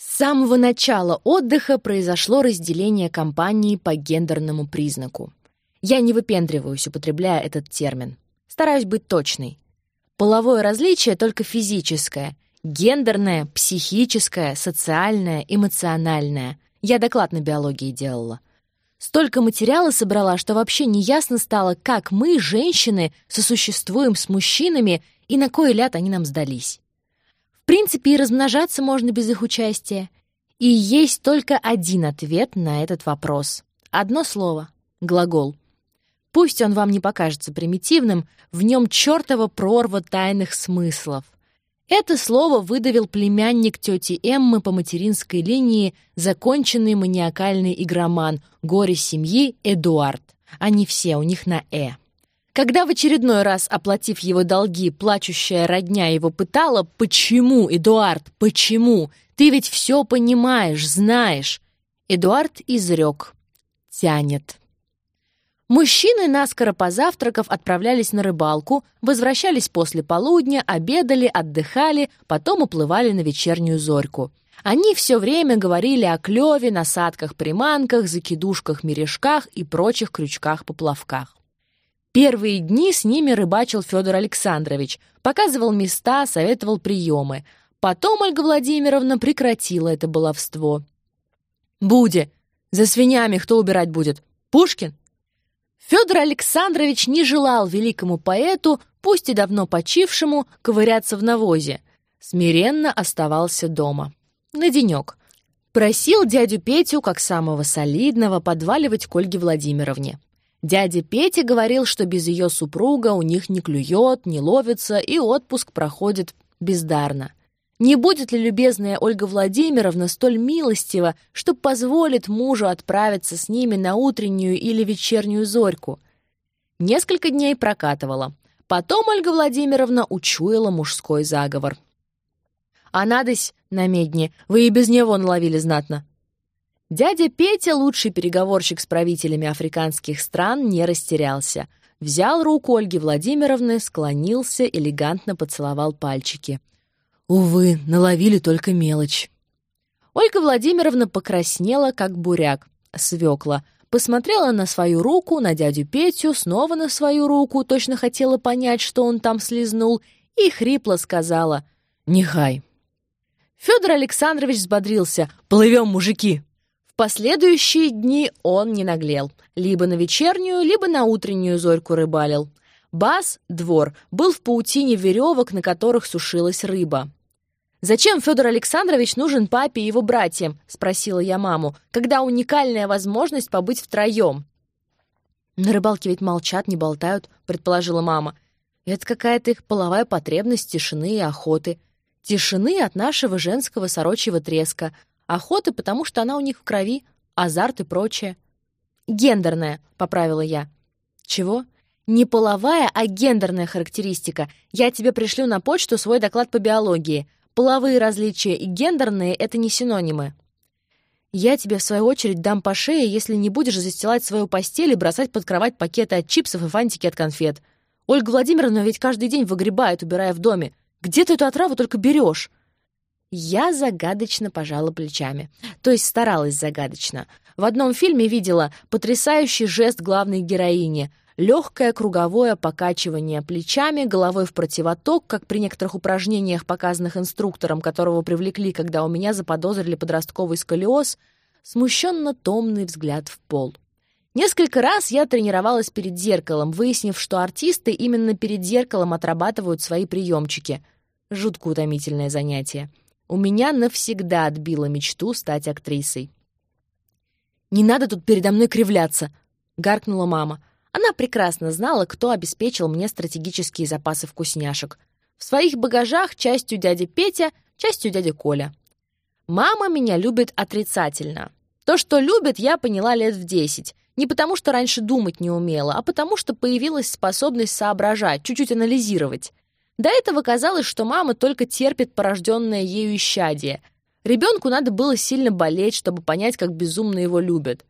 С самого начала отдыха произошло разделение компании по гендерному признаку. Я не выпендриваюсь, употребляя этот термин. Стараюсь быть точной. Половое различие только физическое, гендерное, психическое, социальное, эмоциональное. Я доклад на биологии делала. Столько материала собрала, что вообще неясно стало, как мы, женщины, сосуществуем с мужчинами и на кой ляд они нам сдались. Принципе, и размножаться можно без их участия. И есть только один ответ на этот вопрос. Одно слово — глагол. Пусть он вам не покажется примитивным, в нем чертова прорва тайных смыслов — это слово выдавил племянник тети Эммы по материнской линии, законченный маниакальный игроман, горе семьи Эдуард. Они все, у них на «э». Когда в очередной раз, оплатив его долги, плачущая родня его пытала «Почему, Эдуард, почему? Ты ведь все понимаешь, знаешь». Эдуард изрек «Тянет». Мужчины, наскоро позавтракав, отправлялись на рыбалку, возвращались после полудня, обедали, отдыхали, потом уплывали на вечернюю зорьку. Они все время говорили о клеве, насадках-приманках, закидушках-мережках и прочих крючках-поплавках. Первые дни с ними рыбачил Федор Александрович, показывал места, советовал приемы. Потом Ольга Владимировна прекратила это баловство. «Буде! За свинями кто убирать будет? Пушкин? Федор Александрович не желал великому поэту, пусть и давно почившему, ковыряться в навозе. Смиренно оставался дома. На денек. Просил дядю Петю, как самого солидного, подваливать к Ольге Владимировне. Дядя Петя говорил, что без ее супруга у них не клюет, не ловится, и отпуск проходит бездарно. Не будет ли любезная Ольга Владимировна столь милостива, что позволит мужу отправиться с ними на утреннюю или вечернюю зорьку? Несколько дней прокатывала. Потом Ольга Владимировна учуяла мужской заговор. «А надось, на медне, вы и без него наловили знатно». Дядя Петя, лучший переговорщик с правителями африканских стран, не растерялся. Взял руку Ольги Владимировны, склонился, элегантно поцеловал пальчики — Увы, наловили только мелочь. Ольга Владимировна покраснела, как буряк, свекла, посмотрела на свою руку, на дядю Петю, снова на свою руку, точно хотела понять, что он там слезнул, и хрипло сказала «Нехай». Федор Александрович взбодрился «Плывем, мужики!» Последующие дни он не наглел. Либо на вечернюю, либо на утреннюю зорьку рыбалил. Бас, двор, был в паутине веревок, на которых сушилась рыба. «Зачем Федор Александрович нужен папе и его братьям?» — спросила я маму, «когда уникальная возможность побыть втроем». «На рыбалке ведь молчат, не болтают», — предположила мама. «Это какая-то их половая потребность тишины и охоты. Тишины от нашего женского сорочьего треска, охоты, потому что она у них в крови, азарт и прочее». «Гендерная», — поправила я. «Чего?» «Не половая, а гендерная характеристика. Я тебе пришлю на почту свой доклад по биологии. Половые различия и гендерные — это не синонимы. Я тебе, в свою очередь, дам по шее, если не будешь застилать свою постель и бросать под кровать пакеты от чипсов и фантики от конфет. Ольга Владимировна ведь каждый день выгребает, убирая в доме. Где ты эту отраву только берешь? Я загадочно пожала плечами. То есть старалась загадочно. В одном фильме видела потрясающий жест главной героини — Легкое круговое покачивание плечами, головой в противоток, как при некоторых упражнениях, показанных инструктором, которого привлекли, когда у меня заподозрили подростковый сколиоз, смущенно-томный взгляд в пол. Несколько раз я тренировалась перед зеркалом, выяснив, что артисты именно перед зеркалом отрабатывают свои приемчики. Жутко утомительное занятие. У меня навсегда отбило мечту стать актрисой. «Не надо тут передо мной кривляться!» — гаркнула мама. Она прекрасно знала, кто обеспечил мне стратегические запасы вкусняшек. В своих багажах частью дядя Петя, частью дядя Коля. Мама меня любит отрицательно. То, что любит, я поняла лет в десять. Не потому, что раньше думать не умела, а потому, что появилась способность соображать, чуть-чуть анализировать. До этого казалось, что мама только терпит порожденное ею исчадие. Ребенку надо было сильно болеть, чтобы понять, как безумно его любят.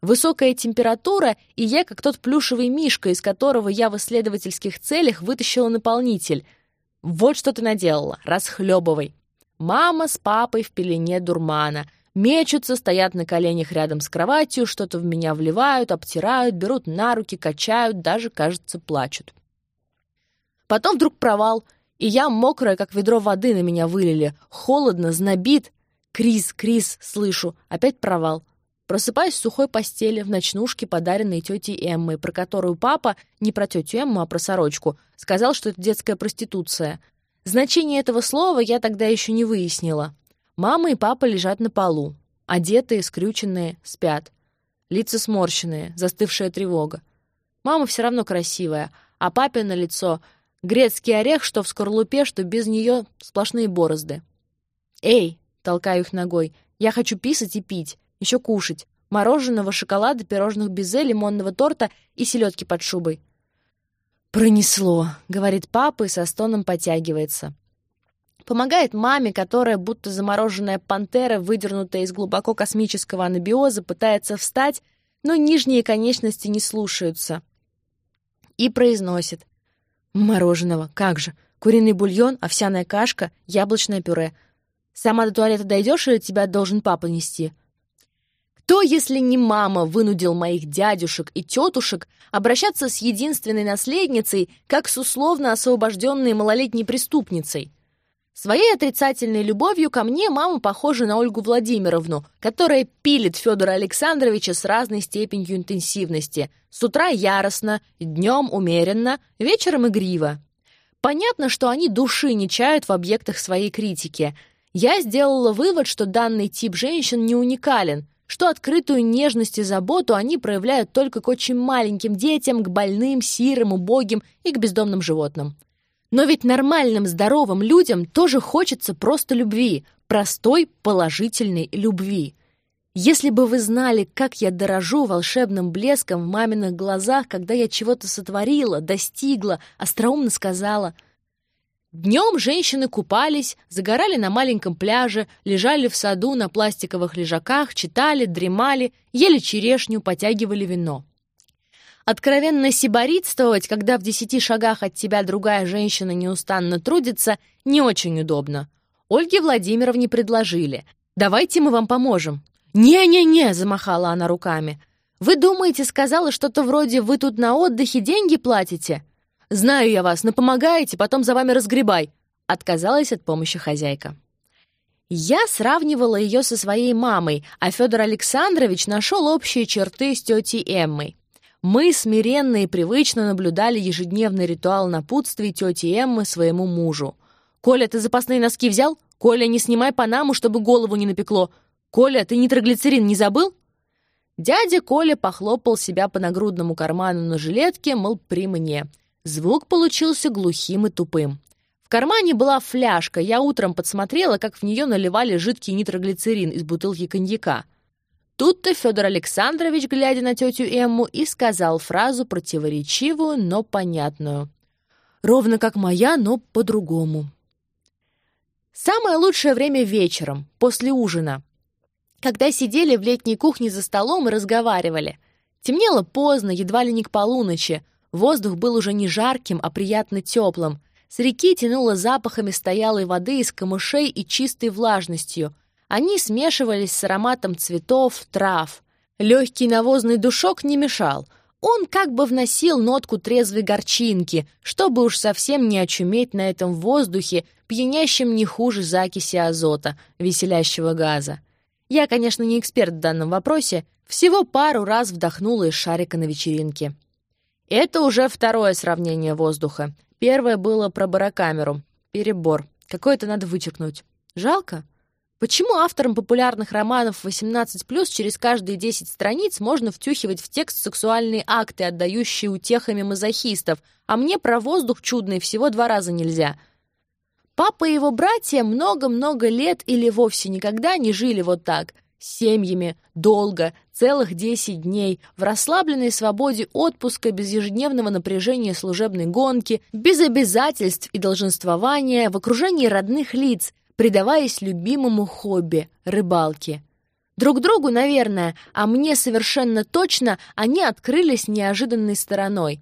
Высокая температура, и я как тот плюшевый мишка, из которого я в исследовательских целях вытащила наполнитель. Вот что ты наделала, расхлебывай. Мама с папой в пелене дурмана. Мечутся, стоят на коленях рядом с кроватью, что-то в меня вливают, обтирают, берут на руки, качают, даже, кажется, плачут. Потом вдруг провал, и я мокрая, как ведро воды на меня вылили. Холодно, знобит. Крис, Крис, слышу. Опять провал. Просыпаюсь в сухой постели, в ночнушке, подаренной тетей Эммой, про которую папа, не про тетю Эмму, а про сорочку, сказал, что это детская проституция. Значение этого слова я тогда еще не выяснила. Мама и папа лежат на полу. Одетые, скрюченные, спят. Лица сморщенные, застывшая тревога. Мама все равно красивая, а папе на лицо грецкий орех, что в скорлупе, что без нее сплошные борозды. «Эй!» — толкаю их ногой. «Я хочу писать и пить, еще кушать. Мороженого, шоколада, пирожных безе, лимонного торта и селедки под шубой. «Пронесло», — говорит папа и со стоном потягивается. Помогает маме, которая, будто замороженная пантера, выдернутая из глубоко космического анабиоза, пытается встать, но нижние конечности не слушаются. И произносит. «Мороженого, как же! Куриный бульон, овсяная кашка, яблочное пюре. Сама до туалета дойдешь или тебя должен папа нести?» Кто, если не мама, вынудил моих дядюшек и тетушек обращаться с единственной наследницей, как с условно освобожденной малолетней преступницей? Своей отрицательной любовью ко мне мама похожа на Ольгу Владимировну, которая пилит Федора Александровича с разной степенью интенсивности. С утра яростно, днем умеренно, вечером игриво. Понятно, что они души не чают в объектах своей критики. Я сделала вывод, что данный тип женщин не уникален, что открытую нежность и заботу они проявляют только к очень маленьким детям, к больным, сирым, убогим и к бездомным животным. Но ведь нормальным, здоровым людям тоже хочется просто любви, простой, положительной любви. Если бы вы знали, как я дорожу волшебным блеском в маминых глазах, когда я чего-то сотворила, достигла, остроумно сказала — Днем женщины купались, загорали на маленьком пляже, лежали в саду на пластиковых лежаках, читали, дремали, ели черешню, потягивали вино. Откровенно сиборитствовать, когда в десяти шагах от тебя другая женщина неустанно трудится, не очень удобно. Ольге Владимировне предложили. «Давайте мы вам поможем». «Не-не-не», — замахала она руками. «Вы думаете, сказала что-то вроде «вы тут на отдыхе деньги платите»?» «Знаю я вас, но помогаете, потом за вами разгребай», — отказалась от помощи хозяйка. Я сравнивала ее со своей мамой, а Федор Александрович нашел общие черты с тетей Эммой. Мы смиренно и привычно наблюдали ежедневный ритуал напутствий тети Эммы своему мужу. «Коля, ты запасные носки взял? Коля, не снимай панаму, чтобы голову не напекло. Коля, ты нитроглицерин не забыл?» Дядя Коля похлопал себя по нагрудному карману на жилетке, мол, при мне — Звук получился глухим и тупым. В кармане была фляжка, я утром подсмотрела, как в нее наливали жидкий нитроглицерин из бутылки коньяка. Тут-то Федор Александрович, глядя на тетю Эмму, и сказал фразу противоречивую, но понятную. «Ровно как моя, но по-другому». Самое лучшее время вечером, после ужина, когда сидели в летней кухне за столом и разговаривали. Темнело поздно, едва ли не к полуночи, Воздух был уже не жарким, а приятно теплым. С реки тянуло запахами стоялой воды из камышей и чистой влажностью. Они смешивались с ароматом цветов, трав. Легкий навозный душок не мешал. Он как бы вносил нотку трезвой горчинки, чтобы уж совсем не очуметь на этом воздухе, пьянящем не хуже закиси азота, веселящего газа. Я, конечно, не эксперт в данном вопросе, всего пару раз вдохнула из шарика на вечеринке. Это уже второе сравнение воздуха. Первое было про барокамеру. Перебор. Какое-то надо вычеркнуть. Жалко. Почему авторам популярных романов 18+, через каждые 10 страниц можно втюхивать в текст сексуальные акты, отдающие утехами мазохистов, а мне про воздух чудный всего два раза нельзя? Папа и его братья много-много лет или вовсе никогда не жили вот так семьями, долго, целых 10 дней, в расслабленной свободе отпуска, без ежедневного напряжения служебной гонки, без обязательств и долженствования, в окружении родных лиц, предаваясь любимому хобби — рыбалке. Друг другу, наверное, а мне совершенно точно, они открылись неожиданной стороной.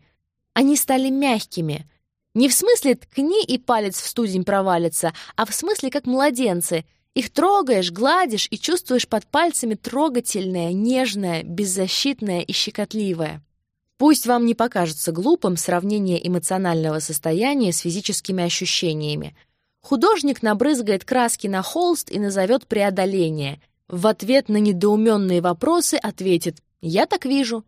Они стали мягкими. Не в смысле ткни и палец в студень провалится, а в смысле как младенцы. Их трогаешь, гладишь и чувствуешь под пальцами трогательное, нежное, беззащитное и щекотливое. Пусть вам не покажется глупым сравнение эмоционального состояния с физическими ощущениями. Художник набрызгает краски на холст и назовет преодоление. В ответ на недоуменные вопросы ответит «Я так вижу».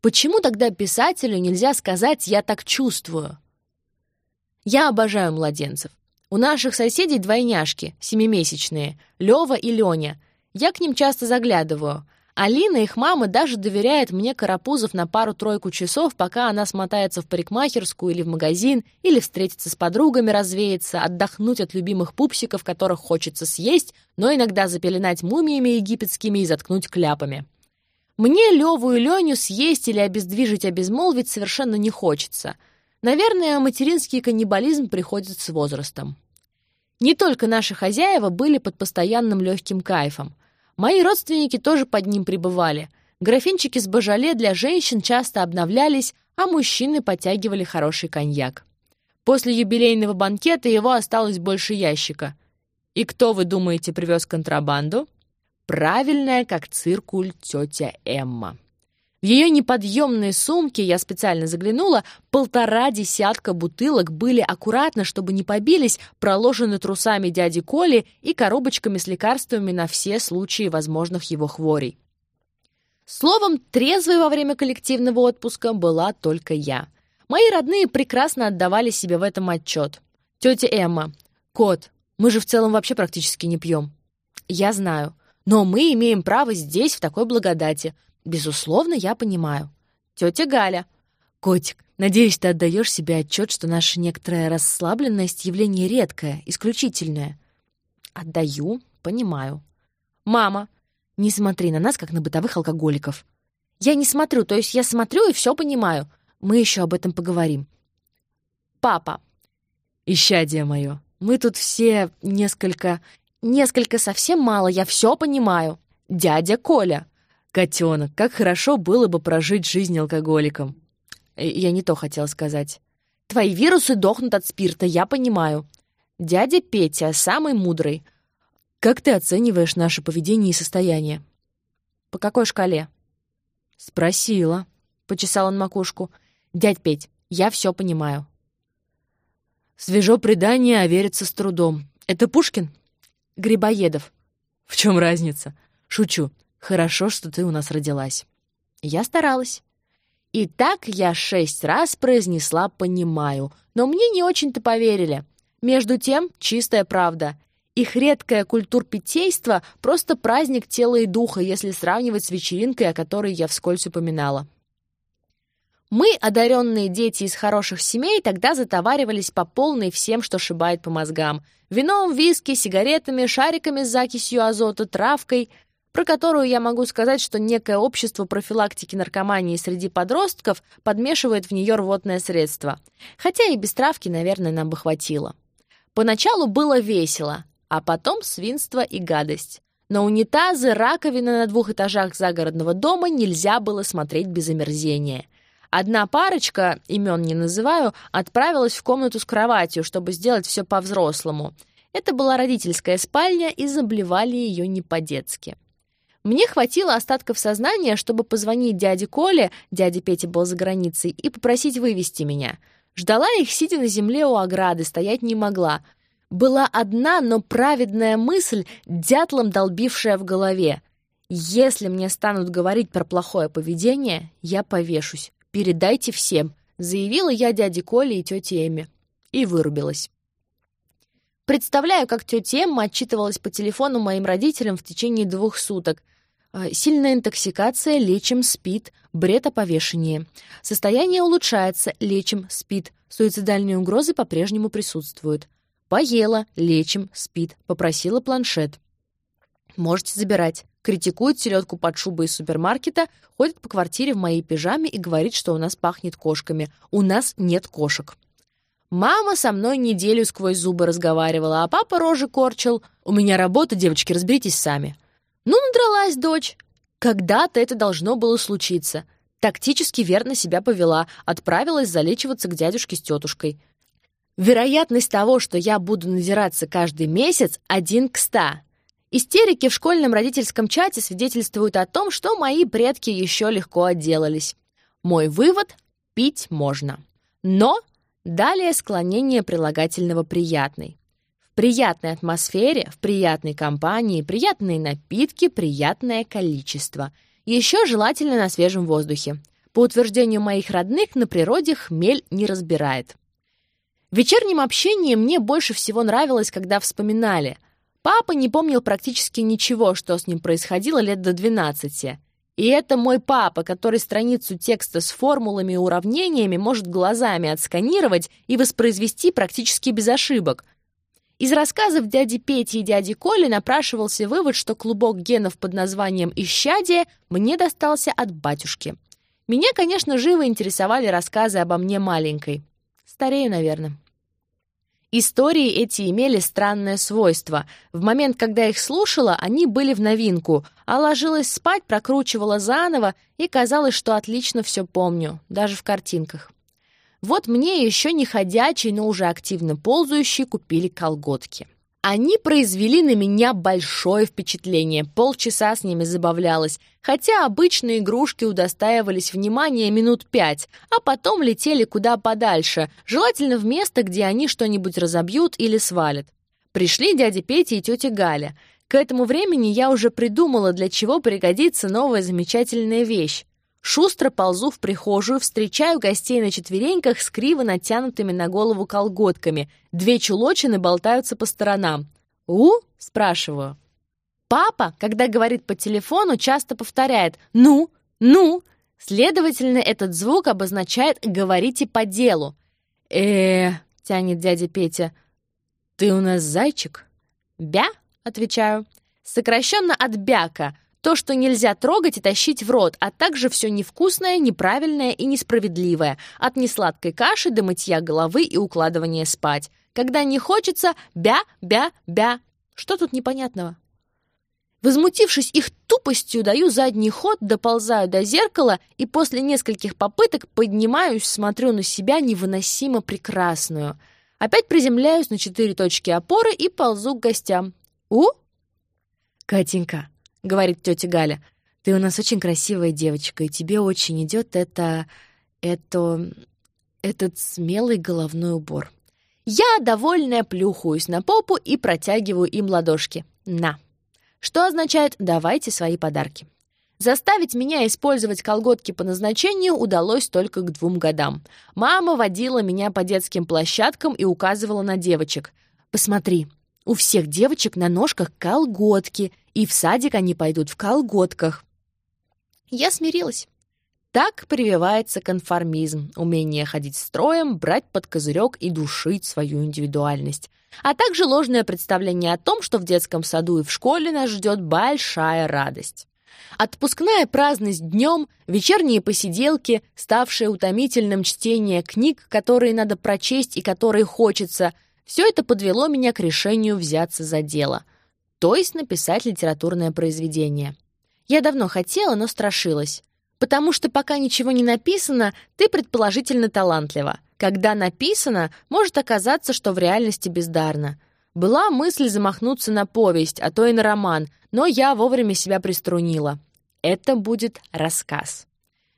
Почему тогда писателю нельзя сказать «я так чувствую»? Я обожаю младенцев. У наших соседей двойняшки, семимесячные, Лёва и Лёня. Я к ним часто заглядываю. Алина, их мама, даже доверяет мне карапузов на пару-тройку часов, пока она смотается в парикмахерскую или в магазин, или встретится с подругами, развеяться, отдохнуть от любимых пупсиков, которых хочется съесть, но иногда запеленать мумиями египетскими и заткнуть кляпами. Мне Леву и Леню съесть или обездвижить, обезмолвить совершенно не хочется. Наверное, материнский каннибализм приходит с возрастом. Не только наши хозяева были под постоянным легким кайфом. Мои родственники тоже под ним пребывали. Графинчики с божале для женщин часто обновлялись, а мужчины подтягивали хороший коньяк. После юбилейного банкета его осталось больше ящика. И кто, вы думаете, привез контрабанду? правильная, как циркуль, тетя Эмма. В ее неподъемной сумке, я специально заглянула, полтора десятка бутылок были аккуратно, чтобы не побились, проложены трусами дяди Коли и коробочками с лекарствами на все случаи возможных его хворей. Словом, трезвой во время коллективного отпуска была только я. Мои родные прекрасно отдавали себе в этом отчет. Тетя Эмма, кот, мы же в целом вообще практически не пьем. Я знаю. Но мы имеем право здесь, в такой благодати. Безусловно, я понимаю. Тетя Галя. Котик, надеюсь, ты отдаешь себе отчет, что наша некоторая расслабленность — явление редкое, исключительное. Отдаю, понимаю. Мама. Не смотри на нас, как на бытовых алкоголиков. Я не смотрю, то есть я смотрю и все понимаю. Мы еще об этом поговорим. Папа. Исчадие мое. Мы тут все несколько Несколько совсем мало, я все понимаю. Дядя Коля. Котенок, как хорошо было бы прожить жизнь алкоголиком. Э, я не то хотела сказать. Твои вирусы дохнут от спирта, я понимаю. Дядя Петя, самый мудрый. Как ты оцениваешь наше поведение и состояние? По какой шкале? Спросила. Почесал он макушку. Дядь Петь, я все понимаю. Свежо предание, а верится с трудом. Это Пушкин? Грибоедов. В чем разница? Шучу. Хорошо, что ты у нас родилась. Я старалась. И так я шесть раз произнесла «понимаю», но мне не очень-то поверили. Между тем, чистая правда. Их редкое культурпитейство — просто праздник тела и духа, если сравнивать с вечеринкой, о которой я вскользь упоминала. Мы, одаренные дети из хороших семей, тогда затоваривались по полной всем, что шибает по мозгам. Вином, виски, сигаретами, шариками с закисью азота, травкой, про которую я могу сказать, что некое общество профилактики наркомании среди подростков подмешивает в нее рвотное средство. Хотя и без травки, наверное, нам бы хватило. Поначалу было весело, а потом свинство и гадость. На унитазы, раковины на двух этажах загородного дома нельзя было смотреть без омерзения — Одна парочка, имен не называю, отправилась в комнату с кроватью, чтобы сделать все по-взрослому. Это была родительская спальня, и заблевали ее не по-детски. Мне хватило остатков сознания, чтобы позвонить дяде Коле, дядя Петя был за границей, и попросить вывести меня. Ждала их, сидя на земле у ограды, стоять не могла. Была одна, но праведная мысль, дятлом долбившая в голове. Если мне станут говорить про плохое поведение, я повешусь. Передайте всем», — заявила я дяде Коле и тете Эмме. И вырубилась. Представляю, как тетя Эмма отчитывалась по телефону моим родителям в течение двух суток. А, сильная интоксикация, лечим, спит, бред о повешении. Состояние улучшается, лечим, спит. Суицидальные угрозы по-прежнему присутствуют. Поела, лечим, спит. Попросила планшет. Можете забирать критикует селедку под шубой из супермаркета, ходит по квартире в моей пижаме и говорит, что у нас пахнет кошками. У нас нет кошек. Мама со мной неделю сквозь зубы разговаривала, а папа рожи корчил. У меня работа, девочки, разберитесь сами. Ну, надралась дочь. Когда-то это должно было случиться. Тактически верно себя повела, отправилась залечиваться к дядюшке с тетушкой. Вероятность того, что я буду надираться каждый месяц, один к ста. Истерики в школьном родительском чате свидетельствуют о том, что мои предки еще легко отделались. Мой вывод — пить можно. Но далее склонение прилагательного «приятный». В приятной атмосфере, в приятной компании, приятные напитки, приятное количество. Еще желательно на свежем воздухе. По утверждению моих родных, на природе хмель не разбирает. В вечернем общении мне больше всего нравилось, когда вспоминали — Папа не помнил практически ничего, что с ним происходило лет до 12. И это мой папа, который страницу текста с формулами и уравнениями может глазами отсканировать и воспроизвести практически без ошибок. Из рассказов дяди Пети и дяди Коли напрашивался вывод, что клубок генов под названием «Исчадие» мне достался от батюшки. Меня, конечно, живо интересовали рассказы обо мне маленькой. Старею, наверное. Истории эти имели странное свойство. В момент, когда их слушала, они были в новинку, а ложилась спать, прокручивала заново, и казалось, что отлично все помню, даже в картинках. Вот мне еще не ходячий, но уже активно ползающий купили колготки. Они произвели на меня большое впечатление, полчаса с ними забавлялась, хотя обычные игрушки удостаивались внимания минут пять, а потом летели куда подальше, желательно в место, где они что-нибудь разобьют или свалят. Пришли дядя Петя и тетя Галя. К этому времени я уже придумала, для чего пригодится новая замечательная вещь. Шустро ползу в прихожую, встречаю гостей на четвереньках с криво натянутыми на голову колготками. Две чулочины болтаются по сторонам. «У?» — спрашиваю. Папа, когда говорит по телефону, часто повторяет «ну», «ну». Следовательно, этот звук обозначает «говорите по делу». э тянет дядя Петя. «Ты у нас зайчик?» «Бя?» — отвечаю. Сокращенно от бяка — то, что нельзя трогать и тащить в рот, а также все невкусное, неправильное и несправедливое, от несладкой каши до мытья головы и укладывания спать. Когда не хочется «бя-бя-бя». Что тут непонятного? Возмутившись их тупостью, даю задний ход, доползаю до зеркала и после нескольких попыток поднимаюсь, смотрю на себя невыносимо прекрасную. Опять приземляюсь на четыре точки опоры и ползу к гостям. «У?» «Катенька, — говорит тетя Галя. «Ты у нас очень красивая девочка, и тебе очень идет это... это... этот смелый головной убор». Я, довольная, плюхаюсь на попу и протягиваю им ладошки. «На!» Что означает «давайте свои подарки». Заставить меня использовать колготки по назначению удалось только к двум годам. Мама водила меня по детским площадкам и указывала на девочек. «Посмотри, у всех девочек на ножках колготки, и в садик они пойдут в колготках. Я смирилась. Так прививается конформизм, умение ходить строем, брать под козырек и душить свою индивидуальность, а также ложное представление о том, что в детском саду и в школе нас ждет большая радость. Отпускная праздность днем, вечерние посиделки, ставшее утомительным чтение книг, которые надо прочесть и которые хочется – все это подвело меня к решению взяться за дело, то есть написать литературное произведение. Я давно хотела, но страшилась. Потому что пока ничего не написано, ты предположительно талантлива. Когда написано, может оказаться, что в реальности бездарно. Была мысль замахнуться на повесть, а то и на роман, но я вовремя себя приструнила. Это будет рассказ.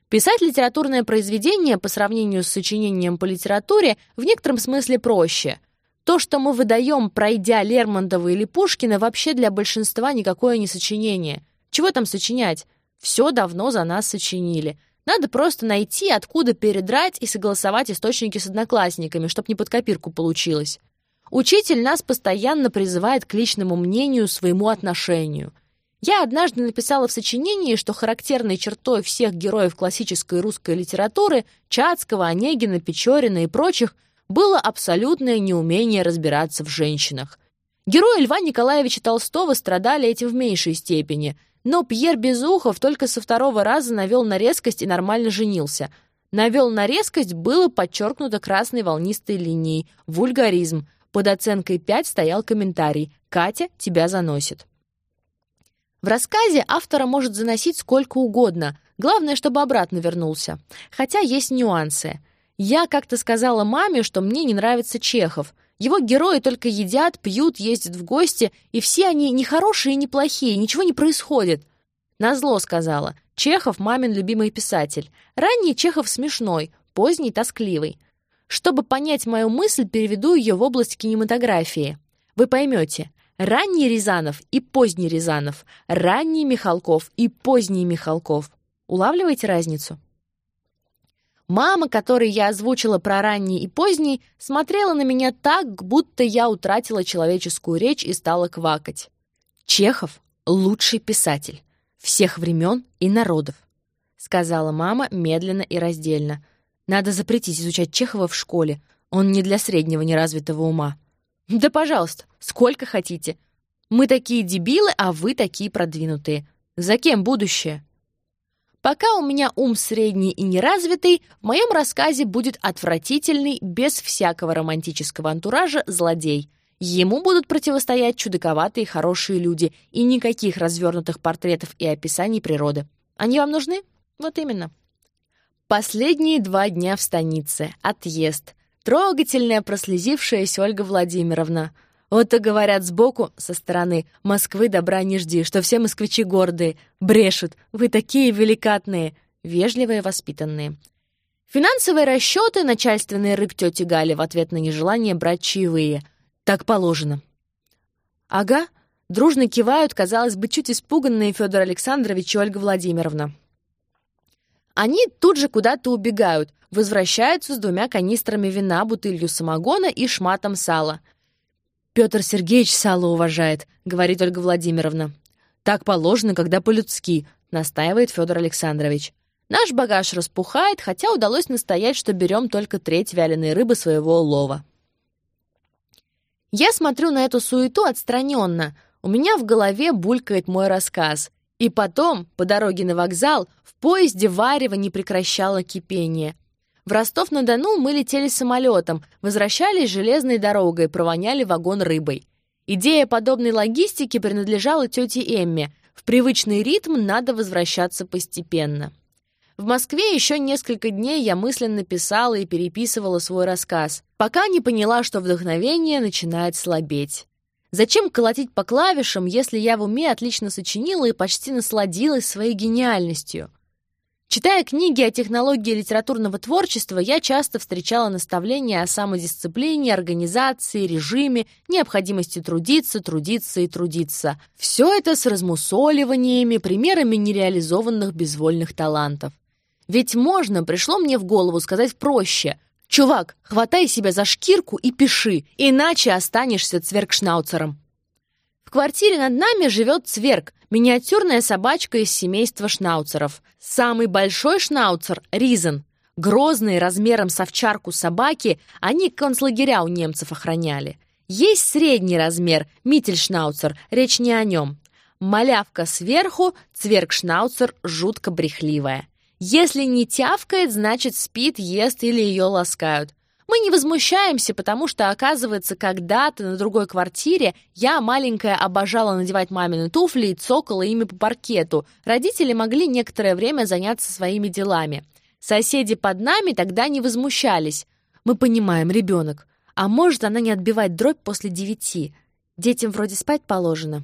Писать литературное произведение по сравнению с сочинением по литературе в некотором смысле проще — то, что мы выдаем, пройдя Лермонтова или Пушкина, вообще для большинства никакое не сочинение. Чего там сочинять? Все давно за нас сочинили. Надо просто найти, откуда передрать и согласовать источники с одноклассниками, чтобы не под копирку получилось. Учитель нас постоянно призывает к личному мнению, своему отношению. Я однажды написала в сочинении, что характерной чертой всех героев классической русской литературы Чацкого, Онегина, Печорина и прочих – было абсолютное неумение разбираться в женщинах. Герои Льва Николаевича Толстого страдали этим в меньшей степени, но Пьер Безухов только со второго раза навел на резкость и нормально женился. Навел на резкость было подчеркнуто красной волнистой линией, вульгаризм. Под оценкой 5 стоял комментарий «Катя, тебя заносит». В рассказе автора может заносить сколько угодно, главное, чтобы обратно вернулся. Хотя есть нюансы — Я как-то сказала маме, что мне не нравится Чехов. Его герои только едят, пьют, ездят в гости, и все они не хорошие и не плохие, ничего не происходит. Назло сказала. Чехов — мамин любимый писатель. Ранний Чехов смешной, поздний — тоскливый. Чтобы понять мою мысль, переведу ее в область кинематографии. Вы поймете. Ранний Рязанов и поздний Рязанов. Ранний Михалков и поздний Михалков. Улавливаете разницу? Мама, которой я озвучила про ранний и поздний, смотрела на меня так, будто я утратила человеческую речь и стала квакать. Чехов — лучший писатель всех времен и народов, сказала мама медленно и раздельно. Надо запретить изучать Чехова в школе. Он не для среднего неразвитого ума. Да, пожалуйста, сколько хотите. Мы такие дебилы, а вы такие продвинутые. За кем будущее? Пока у меня ум средний и неразвитый, в моем рассказе будет отвратительный, без всякого романтического антуража, злодей. Ему будут противостоять чудаковатые хорошие люди и никаких развернутых портретов и описаний природы. Они вам нужны? Вот именно. Последние два дня в станице. Отъезд. Трогательная прослезившаяся Ольга Владимировна. Вот-то говорят сбоку, со стороны, Москвы добра не жди, что все москвичи гордые, брешут, вы такие великатные, вежливые, воспитанные. Финансовые расчеты, начальственный рык тети Гали в ответ на нежелание брать чаевые. Так положено. Ага, дружно кивают, казалось бы, чуть испуганные Федор Александрович и Ольга Владимировна. Они тут же куда-то убегают, возвращаются с двумя канистрами вина, бутылью самогона и шматом сала — Петр Сергеевич сало уважает», — говорит Ольга Владимировна. «Так положено, когда по-людски», — настаивает Федор Александрович. Наш багаж распухает, хотя удалось настоять, что берем только треть вяленой рыбы своего улова. Я смотрю на эту суету отстраненно. У меня в голове булькает мой рассказ. И потом, по дороге на вокзал, в поезде варево не прекращало кипение. В Ростов-на-Дону мы летели самолетом, возвращались железной дорогой, провоняли вагон рыбой. Идея подобной логистики принадлежала тете Эмме. В привычный ритм надо возвращаться постепенно. В Москве еще несколько дней я мысленно писала и переписывала свой рассказ, пока не поняла, что вдохновение начинает слабеть. Зачем колотить по клавишам, если я в уме отлично сочинила и почти насладилась своей гениальностью? Читая книги о технологии литературного творчества, я часто встречала наставления о самодисциплине, организации, режиме, необходимости трудиться, трудиться и трудиться. Все это с размусоливаниями, примерами нереализованных безвольных талантов. Ведь можно, пришло мне в голову сказать проще. «Чувак, хватай себя за шкирку и пиши, иначе останешься цверкшнауцером». В квартире над нами живет цверк, Миниатюрная собачка из семейства шнауцеров. Самый большой шнауцер — Ризен. Грозные размером с овчарку собаки, они концлагеря у немцев охраняли. Есть средний размер — Миттельшнауцер, речь не о нем. Малявка сверху, цверкшнауцер жутко брехливая. Если не тявкает, значит спит, ест или ее ласкают. Мы не возмущаемся, потому что, оказывается, когда-то на другой квартире я, маленькая, обожала надевать мамины туфли и цокала ими по паркету. Родители могли некоторое время заняться своими делами. Соседи под нами тогда не возмущались. Мы понимаем, ребенок. А может, она не отбивать дробь после девяти. Детям вроде спать положено.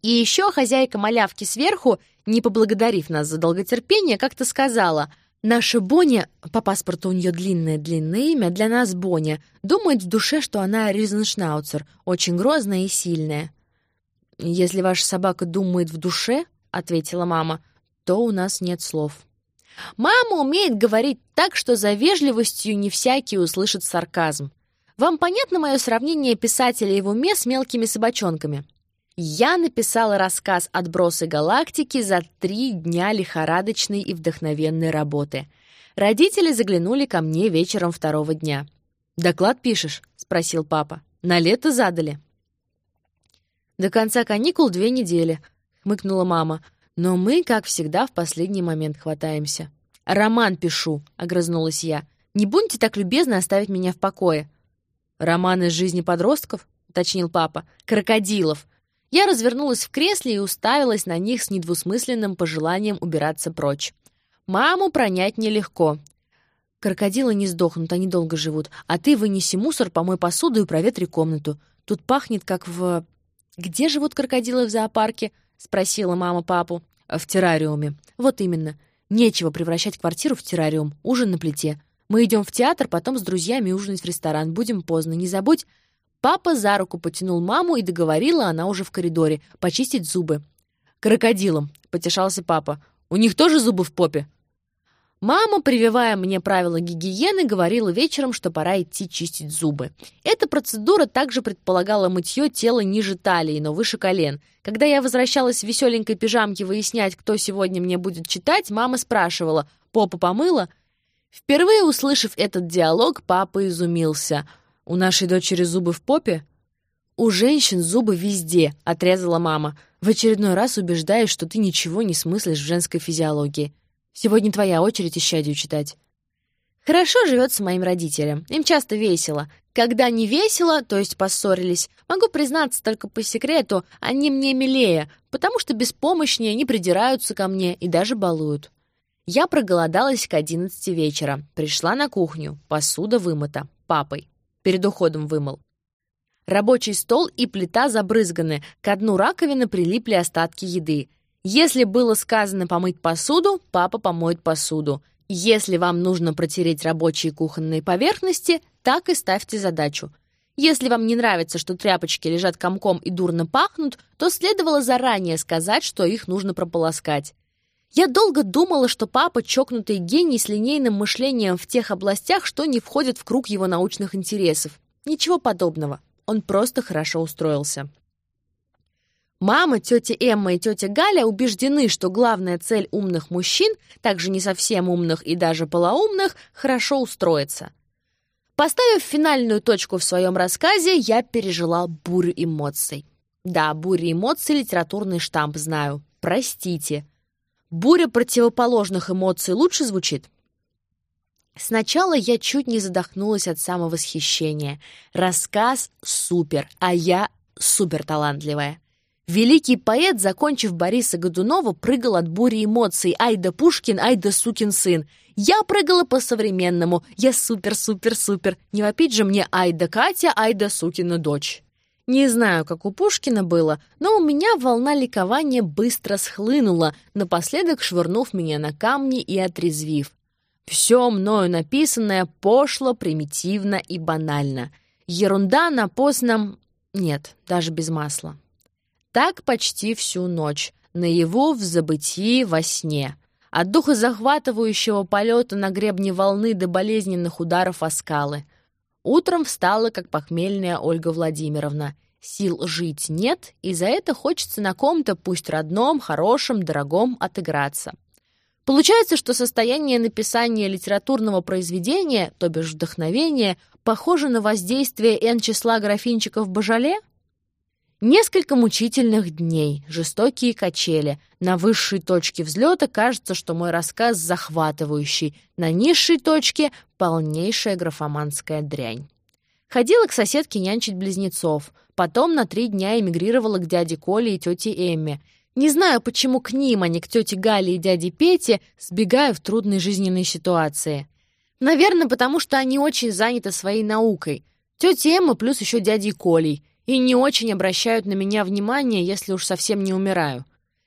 И еще хозяйка малявки сверху, не поблагодарив нас за долготерпение, как-то сказала — Наша Боня, по паспорту у нее длинное-длинное имя, для нас Боня, думает в душе, что она Ризеншнауцер, очень грозная и сильная. «Если ваша собака думает в душе, — ответила мама, — то у нас нет слов». Мама умеет говорить так, что за вежливостью не всякий услышит сарказм. Вам понятно мое сравнение писателя и в уме с мелкими собачонками? Я написала рассказ «Отбросы галактики» за три дня лихорадочной и вдохновенной работы. Родители заглянули ко мне вечером второго дня. «Доклад пишешь?» — спросил папа. «На лето задали». «До конца каникул две недели», — хмыкнула мама. «Но мы, как всегда, в последний момент хватаемся». «Роман пишу», — огрызнулась я. «Не будете так любезно оставить меня в покое». «Роман из жизни подростков?» — уточнил папа. «Крокодилов. Я развернулась в кресле и уставилась на них с недвусмысленным пожеланием убираться прочь. Маму пронять нелегко. Крокодилы не сдохнут, они долго живут. А ты вынеси мусор, помой посуду и проветри комнату. Тут пахнет, как в... Где живут крокодилы в зоопарке? Спросила мама папу. В террариуме. Вот именно. Нечего превращать квартиру в террариум. Ужин на плите. Мы идем в театр, потом с друзьями ужинать в ресторан. Будем поздно. Не забудь. Папа за руку потянул маму и договорила она уже в коридоре. Почистить зубы. «Крокодилам», — потешался папа. «У них тоже зубы в попе?» Мама, прививая мне правила гигиены, говорила вечером, что пора идти чистить зубы. Эта процедура также предполагала мытье тела ниже талии, но выше колен. Когда я возвращалась в веселенькой пижамке выяснять, кто сегодня мне будет читать, мама спрашивала «Попа помыла?». Впервые услышав этот диалог, папа изумился. «У нашей дочери зубы в попе?» «У женщин зубы везде», — отрезала мама. «В очередной раз убеждаюсь, что ты ничего не смыслишь в женской физиологии». Сегодня твоя очередь исчадию читать. Хорошо живется моим родителям. Им часто весело. Когда не весело, то есть поссорились, могу признаться только по секрету, они мне милее, потому что беспомощнее, не придираются ко мне и даже балуют. Я проголодалась к одиннадцати вечера. Пришла на кухню. Посуда вымыта. Папой. Перед уходом вымыл. Рабочий стол и плита забрызганы. К дну раковины прилипли остатки еды. Если было сказано помыть посуду, папа помоет посуду. Если вам нужно протереть рабочие кухонные поверхности, так и ставьте задачу. Если вам не нравится, что тряпочки лежат комком и дурно пахнут, то следовало заранее сказать, что их нужно прополоскать. Я долго думала, что папа чокнутый гений с линейным мышлением в тех областях, что не входят в круг его научных интересов. Ничего подобного. Он просто хорошо устроился. Мама, тетя Эмма и тетя Галя убеждены, что главная цель умных мужчин, также не совсем умных и даже полоумных, хорошо устроиться. Поставив финальную точку в своем рассказе, я пережила бурю эмоций. Да, буря эмоций — литературный штамп, знаю. Простите. Буря противоположных эмоций лучше звучит? Сначала я чуть не задохнулась от самовосхищения. Рассказ супер, а я супер талантливая. Великий поэт, закончив Бориса Годунова, прыгал от бури эмоций. Ай да Пушкин, ай да сукин сын. Я прыгала по-современному. Я супер-супер-супер. Не вопить же мне ай да Катя, ай да сукина дочь. Не знаю, как у Пушкина было, но у меня волна ликования быстро схлынула, напоследок швырнув меня на камни и отрезвив. Все мною написанное пошло, примитивно и банально. Ерунда на постном... Нет, даже без масла. Так почти всю ночь, наяву, в забытии, во сне. От духа захватывающего полета на гребне волны до болезненных ударов о скалы. Утром встала, как похмельная Ольга Владимировна. Сил жить нет, и за это хочется на ком-то, пусть родном, хорошем, дорогом, отыграться. Получается, что состояние написания литературного произведения, то бишь вдохновения, похоже на воздействие N числа графинчиков Бажале? Несколько мучительных дней, жестокие качели. На высшей точке взлета кажется, что мой рассказ захватывающий. На низшей точке — полнейшая графоманская дрянь. Ходила к соседке нянчить близнецов. Потом на три дня эмигрировала к дяде Коле и тете Эмме. Не знаю, почему к ним, а не к тете Гале и дяде Пете, сбегаю в трудной жизненной ситуации. Наверное, потому что они очень заняты своей наукой. Тетя Эмма плюс еще дядей Колей — и не очень обращают на меня внимание, если уж совсем не умираю.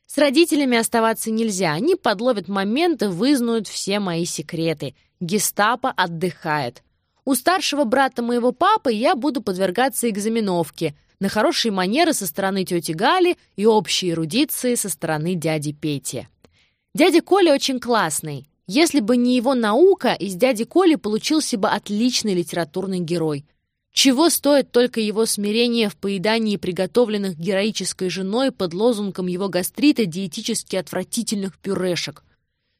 С родителями оставаться нельзя, они подловят момент и вызнают все мои секреты. Гестапо отдыхает. У старшего брата моего папы я буду подвергаться экзаменовке на хорошие манеры со стороны тети Гали и общей эрудиции со стороны дяди Пети. Дядя Коля очень классный. Если бы не его наука, из дяди Коли получился бы отличный литературный герой. Чего стоит только его смирение в поедании приготовленных героической женой под лозунгом его гастрита диетически отвратительных пюрешек.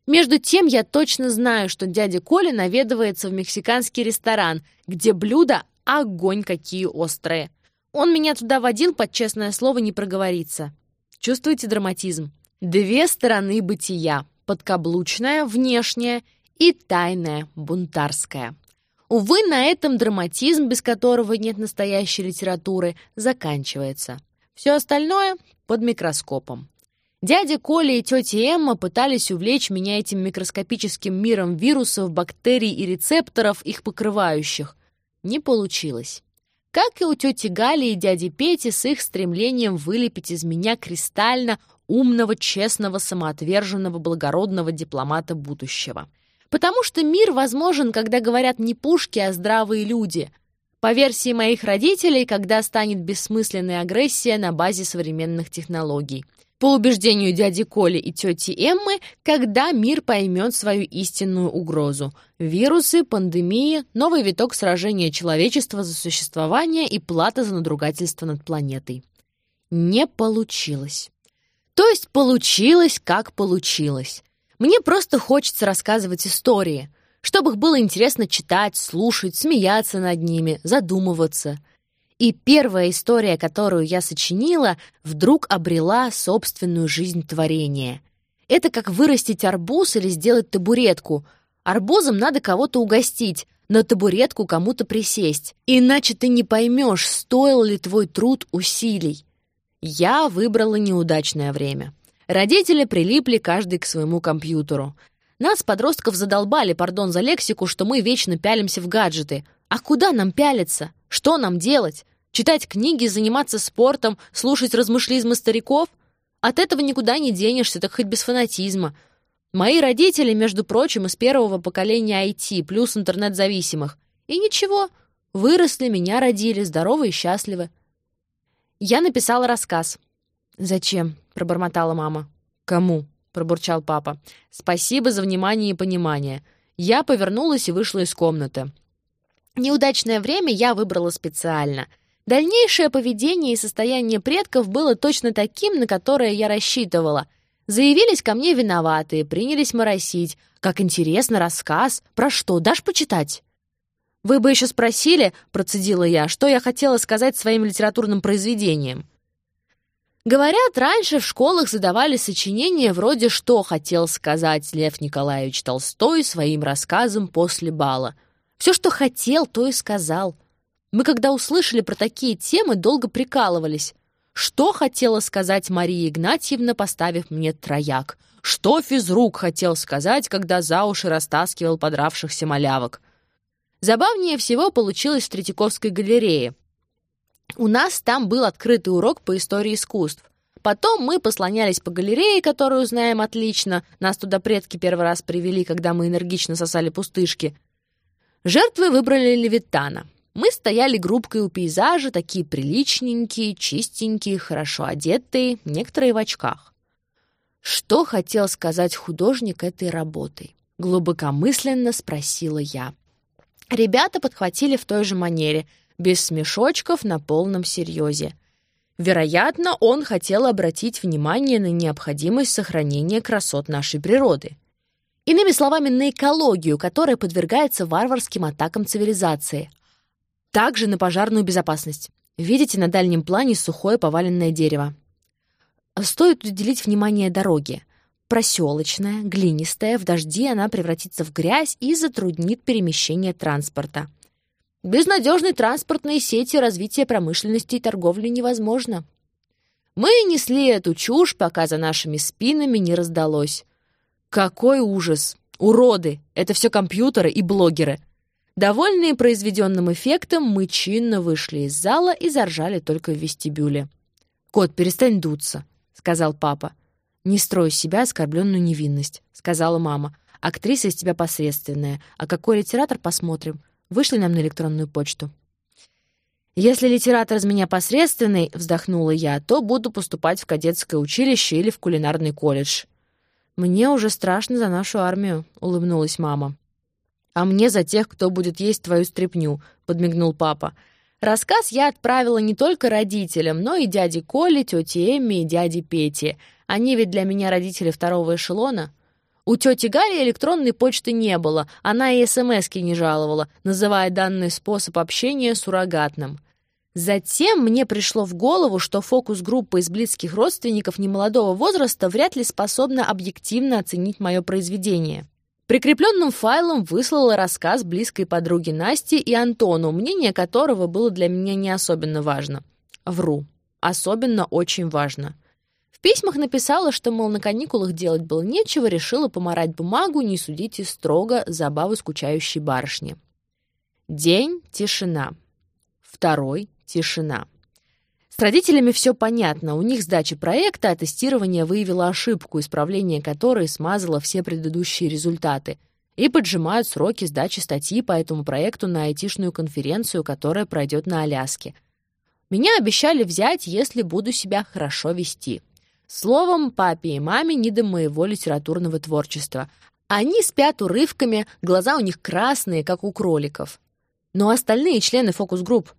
Между тем я точно знаю, что дядя Коля наведывается в мексиканский ресторан, где блюда огонь какие острые. Он меня туда водил, под честное слово, не проговориться. Чувствуете драматизм? Две стороны бытия — подкаблучная, внешняя, и тайная, бунтарская. Увы, на этом драматизм, без которого нет настоящей литературы, заканчивается. Все остальное под микроскопом. Дядя Коля и тетя Эмма пытались увлечь меня этим микроскопическим миром вирусов, бактерий и рецепторов, их покрывающих. Не получилось. Как и у тети Гали и дяди Пети с их стремлением вылепить из меня кристально умного, честного, самоотверженного, благородного дипломата будущего. Потому что мир возможен, когда говорят не пушки, а здравые люди. По версии моих родителей, когда станет бессмысленная агрессия на базе современных технологий. По убеждению дяди Коли и тети Эммы, когда мир поймет свою истинную угрозу. Вирусы, пандемии, новый виток сражения человечества за существование и плата за надругательство над планетой. Не получилось. То есть получилось, как получилось. Мне просто хочется рассказывать истории, чтобы их было интересно читать, слушать, смеяться над ними, задумываться — и первая история, которую я сочинила, вдруг обрела собственную жизнь творения. Это как вырастить арбуз или сделать табуретку. Арбузом надо кого-то угостить, на табуретку кому-то присесть. Иначе ты не поймешь, стоил ли твой труд усилий. Я выбрала неудачное время. Родители прилипли каждый к своему компьютеру. Нас, подростков, задолбали, пардон за лексику, что мы вечно пялимся в гаджеты. А куда нам пялиться? Что нам делать? Читать книги, заниматься спортом, слушать размышлизмы стариков? От этого никуда не денешься, так хоть без фанатизма. Мои родители, между прочим, из первого поколения IT, плюс интернет-зависимых. И ничего, выросли, меня родили, здоровы и счастливы. Я написала рассказ. «Зачем?» — пробормотала мама. «Кому?» — пробурчал папа. «Спасибо за внимание и понимание». Я повернулась и вышла из комнаты. Неудачное время я выбрала специально. Дальнейшее поведение и состояние предков было точно таким, на которое я рассчитывала. Заявились ко мне виноватые, принялись моросить. Как интересно, рассказ. Про что, дашь почитать? «Вы бы еще спросили, — процедила я, — что я хотела сказать своим литературным произведением». Говорят, раньше в школах задавали сочинения вроде «Что хотел сказать Лев Николаевич Толстой своим рассказом после бала». Все, что хотел, то и сказал. Мы, когда услышали про такие темы, долго прикалывались. Что хотела сказать Мария Игнатьевна, поставив мне трояк? Что физрук хотел сказать, когда за уши растаскивал подравшихся малявок? Забавнее всего получилось в Третьяковской галерее. У нас там был открытый урок по истории искусств. Потом мы послонялись по галерее, которую знаем отлично. Нас туда предки первый раз привели, когда мы энергично сосали пустышки. Жертвы выбрали Левитана. Мы стояли группкой у пейзажа, такие приличненькие, чистенькие, хорошо одетые, некоторые в очках. Что хотел сказать художник этой работой? Глубокомысленно спросила я. Ребята подхватили в той же манере, без смешочков, на полном серьезе. Вероятно, он хотел обратить внимание на необходимость сохранения красот нашей природы. Иными словами, на экологию, которая подвергается варварским атакам цивилизации. Также на пожарную безопасность. Видите на дальнем плане сухое поваленное дерево. Стоит уделить внимание дороге. Проселочная, глинистая, в дожди она превратится в грязь и затруднит перемещение транспорта. Без надежной транспортной сети развитие промышленности и торговли невозможно. Мы несли эту чушь, пока за нашими спинами не раздалось. Какой ужас! Уроды! Это все компьютеры и блогеры. Довольные произведенным эффектом, мы чинно вышли из зала и заржали только в вестибюле. «Кот, перестань дуться», — сказал папа. «Не строй себя оскорбленную невинность», — сказала мама. «Актриса из тебя посредственная. А какой литератор, посмотрим. Вышли нам на электронную почту». «Если литератор из меня посредственный», — вздохнула я, «то буду поступать в кадетское училище или в кулинарный колледж». «Мне уже страшно за нашу армию», — улыбнулась мама. «А мне за тех, кто будет есть твою стряпню», — подмигнул папа. Рассказ я отправила не только родителям, но и дяде Коле, тете Эмме и дяде Пете. Они ведь для меня родители второго эшелона. У тети Гари электронной почты не было, она и СМСки не жаловала, называя данный способ общения суррогатным. Затем мне пришло в голову, что фокус-группа из близких родственников немолодого возраста вряд ли способна объективно оценить мое произведение. Прикрепленным файлом выслала рассказ близкой подруги Насти и Антону, мнение которого было для меня не особенно важно. Вру. Особенно очень важно. Письмах написала, что, мол, на каникулах делать было нечего, решила поморать бумагу, не судите строго забавы скучающей барышни. День — тишина. Второй — тишина. С родителями все понятно. У них сдача проекта, а тестирование выявило ошибку, исправление которой смазало все предыдущие результаты. И поджимают сроки сдачи статьи по этому проекту на айтишную конференцию, которая пройдет на Аляске. Меня обещали взять, если буду себя хорошо вести. Словом, папе и маме не до моего литературного творчества. Они спят урывками, глаза у них красные, как у кроликов. Но остальные члены фокус-групп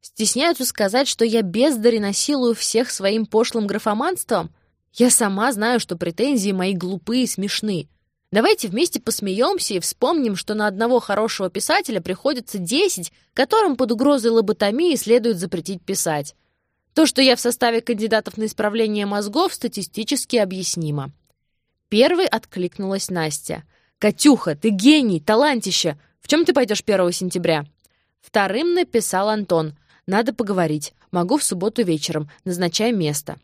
Стесняются сказать, что я бездари насилую всех своим пошлым графоманством? Я сама знаю, что претензии мои глупые и смешны. Давайте вместе посмеемся и вспомним, что на одного хорошего писателя приходится десять, которым под угрозой лоботомии следует запретить писать. То, что я в составе кандидатов на исправление мозгов, статистически объяснимо. Первой откликнулась Настя. «Катюха, ты гений, талантище! В чем ты пойдешь 1 сентября?» Вторым написал Антон. Надо поговорить. Могу в субботу вечером. Назначай место.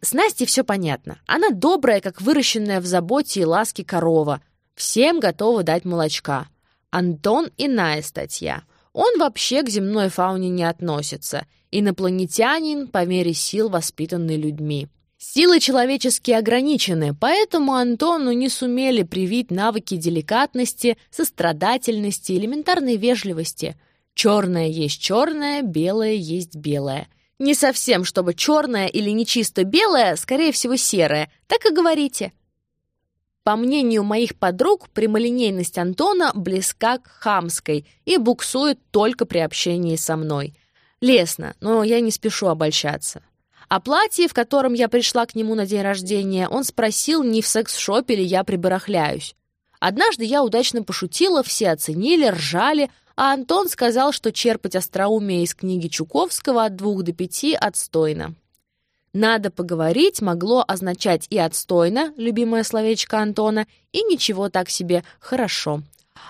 С Настей все понятно. Она добрая, как выращенная в заботе и ласке корова. Всем готова дать молочка. Антон иная статья. Он вообще к земной фауне не относится. Инопланетянин, по мере сил, воспитанный людьми. Силы человеческие ограничены, поэтому Антону не сумели привить навыки деликатности, сострадательности, элементарной вежливости – Черное есть черное, белое есть белое. Не совсем, чтобы черное или нечисто белое, скорее всего, серое. Так и говорите. По мнению моих подруг, прямолинейность Антона близка к хамской и буксует только при общении со мной. Лесно, но я не спешу обольщаться. О платье, в котором я пришла к нему на день рождения, он спросил, не в секс-шопе ли я прибарахляюсь. Однажды я удачно пошутила, все оценили, ржали, а Антон сказал, что черпать остроумие из книги Чуковского от двух до пяти отстойно. «Надо поговорить» могло означать и «отстойно», любимое словечко Антона, и «ничего так себе, хорошо».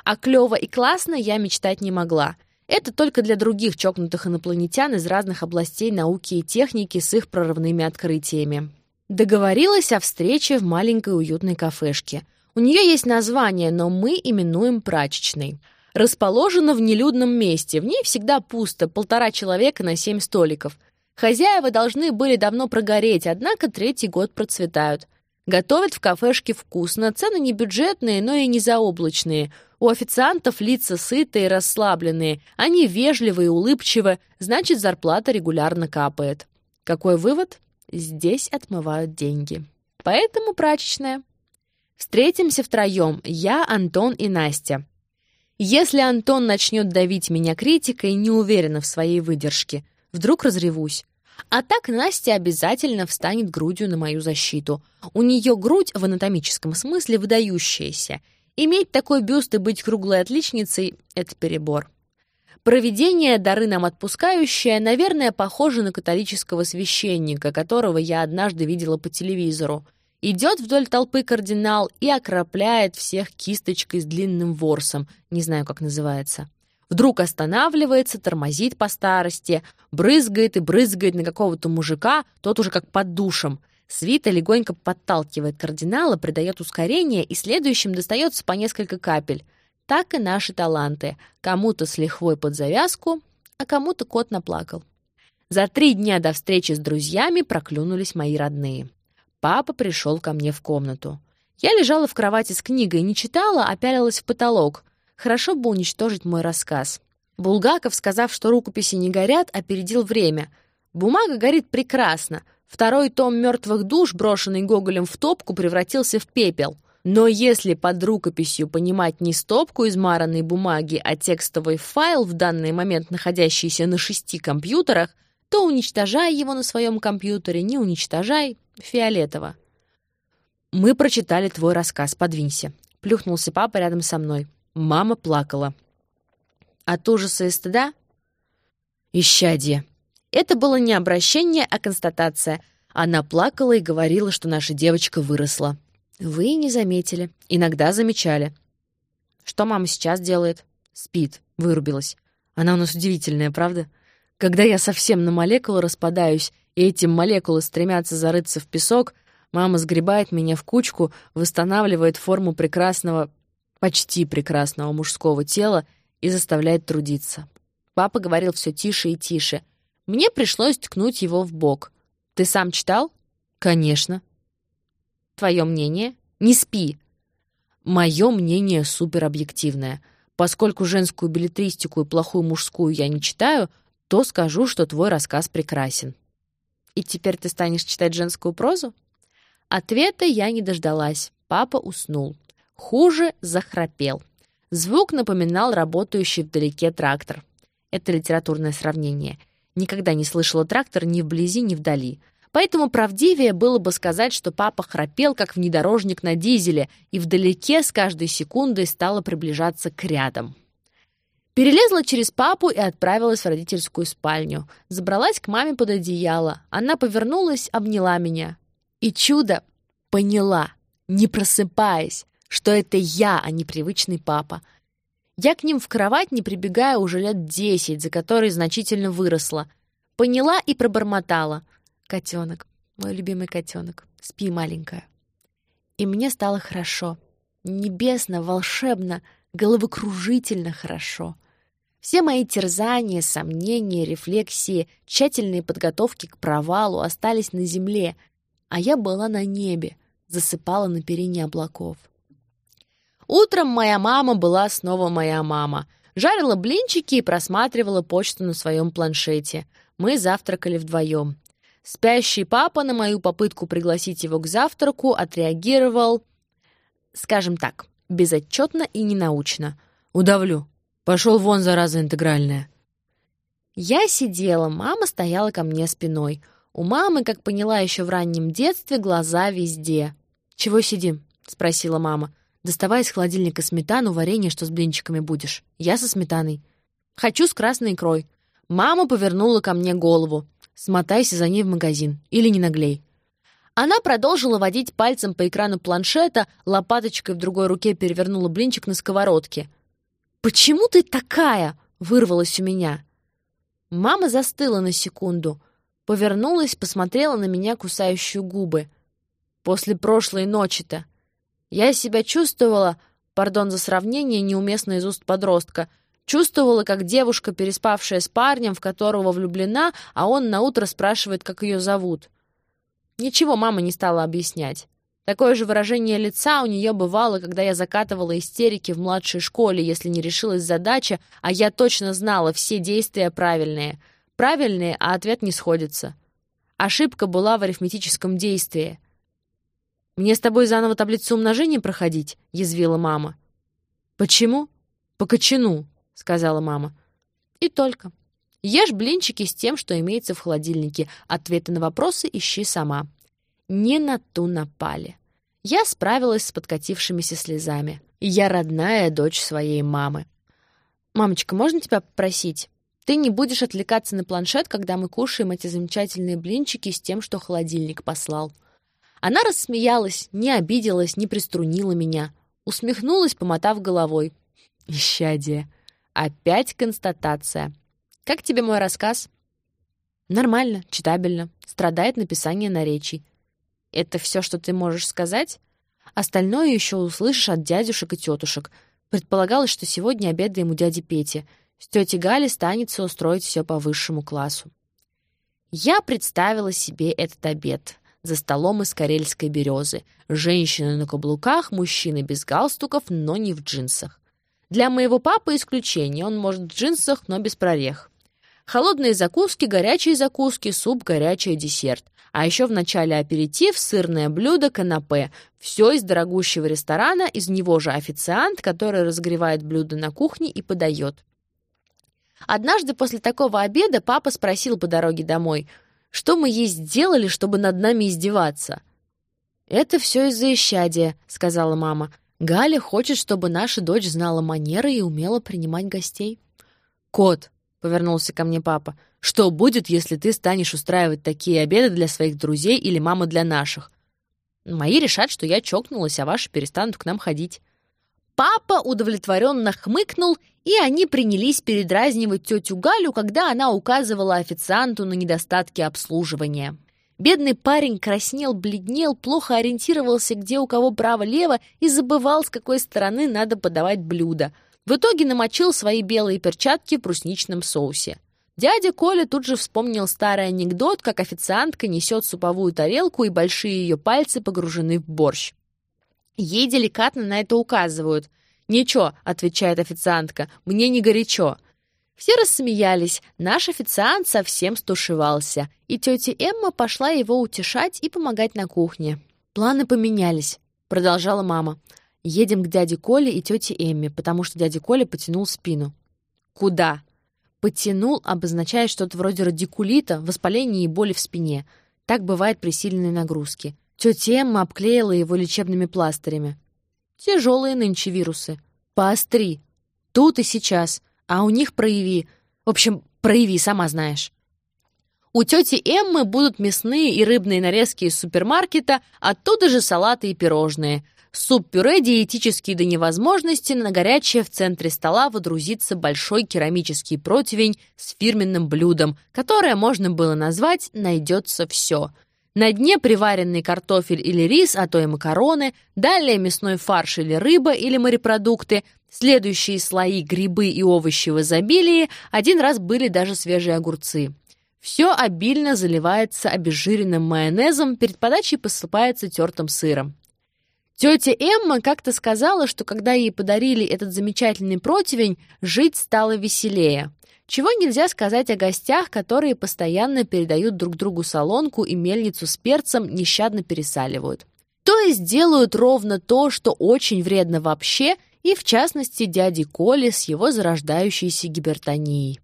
А клёво и классно я мечтать не могла. Это только для других чокнутых инопланетян из разных областей науки и техники с их прорывными открытиями. Договорилась о встрече в маленькой уютной кафешке. У нее есть название, но мы именуем прачечной расположена в нелюдном месте. В ней всегда пусто, полтора человека на семь столиков. Хозяева должны были давно прогореть, однако третий год процветают. Готовят в кафешке вкусно, цены не бюджетные, но и не заоблачные. У официантов лица сытые расслабленные, они вежливые и улыбчивы, значит, зарплата регулярно капает. Какой вывод? Здесь отмывают деньги. Поэтому прачечная. Встретимся втроем, я, Антон и Настя. Если Антон начнет давить меня критикой, не уверена в своей выдержке, вдруг разревусь. А так Настя обязательно встанет грудью на мою защиту. У нее грудь в анатомическом смысле выдающаяся. Иметь такой бюст и быть круглой отличницей — это перебор. Проведение, дары нам отпускающее, наверное, похоже на католического священника, которого я однажды видела по телевизору. Идет вдоль толпы кардинал и окропляет всех кисточкой с длинным ворсом, не знаю, как называется. Вдруг останавливается, тормозит по старости, брызгает и брызгает на какого-то мужика, тот уже как под душем. Свита легонько подталкивает кардинала, придает ускорение, и следующим достается по несколько капель. Так и наши таланты. Кому-то с лихвой под завязку, а кому-то кот наплакал. За три дня до встречи с друзьями проклюнулись мои родные. Папа пришел ко мне в комнату. Я лежала в кровати с книгой, не читала, а пялилась в потолок. Хорошо бы уничтожить мой рассказ. Булгаков, сказав, что рукописи не горят, опередил время. Бумага горит прекрасно. Второй том «Мертвых душ», брошенный Гоголем в топку, превратился в пепел. Но если под рукописью понимать не стопку измаранной бумаги, а текстовый файл, в данный момент находящийся на шести компьютерах, то уничтожай его на своем компьютере, не уничтожай, фиолетово. «Мы прочитали твой рассказ, подвинься», — плюхнулся папа рядом со мной. Мама плакала. От ужаса и стыда? Исчадие. Это было не обращение, а констатация. Она плакала и говорила, что наша девочка выросла. Вы не заметили. Иногда замечали. Что мама сейчас делает? Спит. Вырубилась. Она у нас удивительная, правда? Когда я совсем на молекулы распадаюсь, и эти молекулы стремятся зарыться в песок, мама сгребает меня в кучку, восстанавливает форму прекрасного, почти прекрасного мужского тела и заставляет трудиться. Папа говорил все тише и тише. Мне пришлось ткнуть его в бок. «Ты сам читал?» «Конечно». «Твое мнение?» «Не спи!» Мое мнение суперобъективное. Поскольку женскую билетристику и плохую мужскую я не читаю, то скажу, что твой рассказ прекрасен. И теперь ты станешь читать женскую прозу? Ответа я не дождалась. Папа уснул. Хуже захрапел. Звук напоминал работающий вдалеке трактор. Это литературное сравнение. Никогда не слышала трактор ни вблизи, ни вдали. Поэтому правдивее было бы сказать, что папа храпел, как внедорожник на дизеле, и вдалеке с каждой секундой стало приближаться к рядам. Перелезла через папу и отправилась в родительскую спальню. Забралась к маме под одеяло. Она повернулась, обняла меня. И чудо поняла, не просыпаясь, что это я, а не привычный папа. Я к ним в кровать не прибегая уже лет десять, за которые значительно выросла. Поняла и пробормотала. «Котенок, мой любимый котенок, спи, маленькая». И мне стало хорошо. Небесно, волшебно, головокружительно хорошо. Все мои терзания, сомнения, рефлексии, тщательные подготовки к провалу остались на земле, а я была на небе, засыпала на перине облаков. Утром моя мама была снова моя мама. Жарила блинчики и просматривала почту на своем планшете. Мы завтракали вдвоем. Спящий папа на мою попытку пригласить его к завтраку отреагировал, скажем так, безотчетно и ненаучно. «Удавлю», Пошел вон, зараза интегральная. Я сидела, мама стояла ко мне спиной. У мамы, как поняла еще в раннем детстве, глаза везде. «Чего сидим?» — спросила мама. «Доставай из холодильника сметану, варенье, что с блинчиками будешь. Я со сметаной». «Хочу с красной икрой». Мама повернула ко мне голову. «Смотайся за ней в магазин. Или не наглей». Она продолжила водить пальцем по экрану планшета, лопаточкой в другой руке перевернула блинчик на сковородке. «Почему ты такая?» — вырвалось у меня. Мама застыла на секунду, повернулась, посмотрела на меня, кусающую губы. «После прошлой ночи-то я себя чувствовала, пардон за сравнение, неуместно из уст подростка, чувствовала, как девушка, переспавшая с парнем, в которого влюблена, а он наутро спрашивает, как ее зовут. Ничего мама не стала объяснять. Такое же выражение лица у нее бывало, когда я закатывала истерики в младшей школе, если не решилась задача, а я точно знала, все действия правильные. Правильные, а ответ не сходится. Ошибка была в арифметическом действии. «Мне с тобой заново таблицу умножения проходить?» — язвила мама. «Почему?» «По кочану», — сказала мама. «И только. Ешь блинчики с тем, что имеется в холодильнике. Ответы на вопросы ищи сама». Не на ту напали. Я справилась с подкатившимися слезами. Я родная дочь своей мамы. «Мамочка, можно тебя попросить? Ты не будешь отвлекаться на планшет, когда мы кушаем эти замечательные блинчики с тем, что холодильник послал». Она рассмеялась, не обиделась, не приструнила меня. Усмехнулась, помотав головой. «Исчадие. Опять констатация. Как тебе мой рассказ?» «Нормально, читабельно. Страдает написание наречий. Это все, что ты можешь сказать? Остальное еще услышишь от дядюшек и тетушек. Предполагалось, что сегодня обедаем у дяди Пети. С тетей Гали станется устроить все по высшему классу. Я представила себе этот обед. За столом из карельской березы. Женщины на каблуках, мужчины без галстуков, но не в джинсах. Для моего папы исключение. Он может в джинсах, но без прорех. Холодные закуски, горячие закуски, суп, горячий десерт. А еще в начале аперитив, сырное блюдо, канапе. Все из дорогущего ресторана, из него же официант, который разогревает блюдо на кухне и подает. Однажды после такого обеда папа спросил по дороге домой, что мы ей сделали, чтобы над нами издеваться. «Это все из-за исчадия», — сказала мама. «Галя хочет, чтобы наша дочь знала манеры и умела принимать гостей». «Кот», — повернулся ко мне папа, — что будет, если ты станешь устраивать такие обеды для своих друзей или мама для наших? Мои решат, что я чокнулась, а ваши перестанут к нам ходить. Папа удовлетворенно хмыкнул, и они принялись передразнивать тетю Галю, когда она указывала официанту на недостатки обслуживания. Бедный парень краснел, бледнел, плохо ориентировался, где у кого право-лево, и забывал, с какой стороны надо подавать блюдо. В итоге намочил свои белые перчатки в брусничном соусе. Дядя Коля тут же вспомнил старый анекдот, как официантка несет суповую тарелку, и большие ее пальцы погружены в борщ. Ей деликатно на это указывают. «Ничего», — отвечает официантка, — «мне не горячо». Все рассмеялись, наш официант совсем стушевался, и тетя Эмма пошла его утешать и помогать на кухне. «Планы поменялись», — продолжала мама. «Едем к дяде Коле и тете Эмме, потому что дядя Коля потянул спину». «Куда?» «Потянул» обозначает что-то вроде радикулита, воспаления и боли в спине. Так бывает при сильной нагрузке. Тетя Эмма обклеила его лечебными пластырями. «Тяжелые нынче вирусы. Поостри. Тут и сейчас а у них прояви. В общем, прояви, сама знаешь. У тети Эммы будут мясные и рыбные нарезки из супермаркета, оттуда же салаты и пирожные. Суп-пюре диетический до невозможности, на горячее в центре стола водрузится большой керамический противень с фирменным блюдом, которое можно было назвать «найдется все». На дне приваренный картофель или рис, а то и макароны, далее мясной фарш или рыба или морепродукты, следующие слои грибы и овощи в изобилии, один раз были даже свежие огурцы. Все обильно заливается обезжиренным майонезом, перед подачей посыпается тертым сыром. Тетя Эмма как-то сказала, что когда ей подарили этот замечательный противень, жить стало веселее. Чего нельзя сказать о гостях, которые постоянно передают друг другу солонку и мельницу с перцем, нещадно пересаливают. То есть делают ровно то, что очень вредно вообще, и в частности дяде Коле с его зарождающейся гипертонией.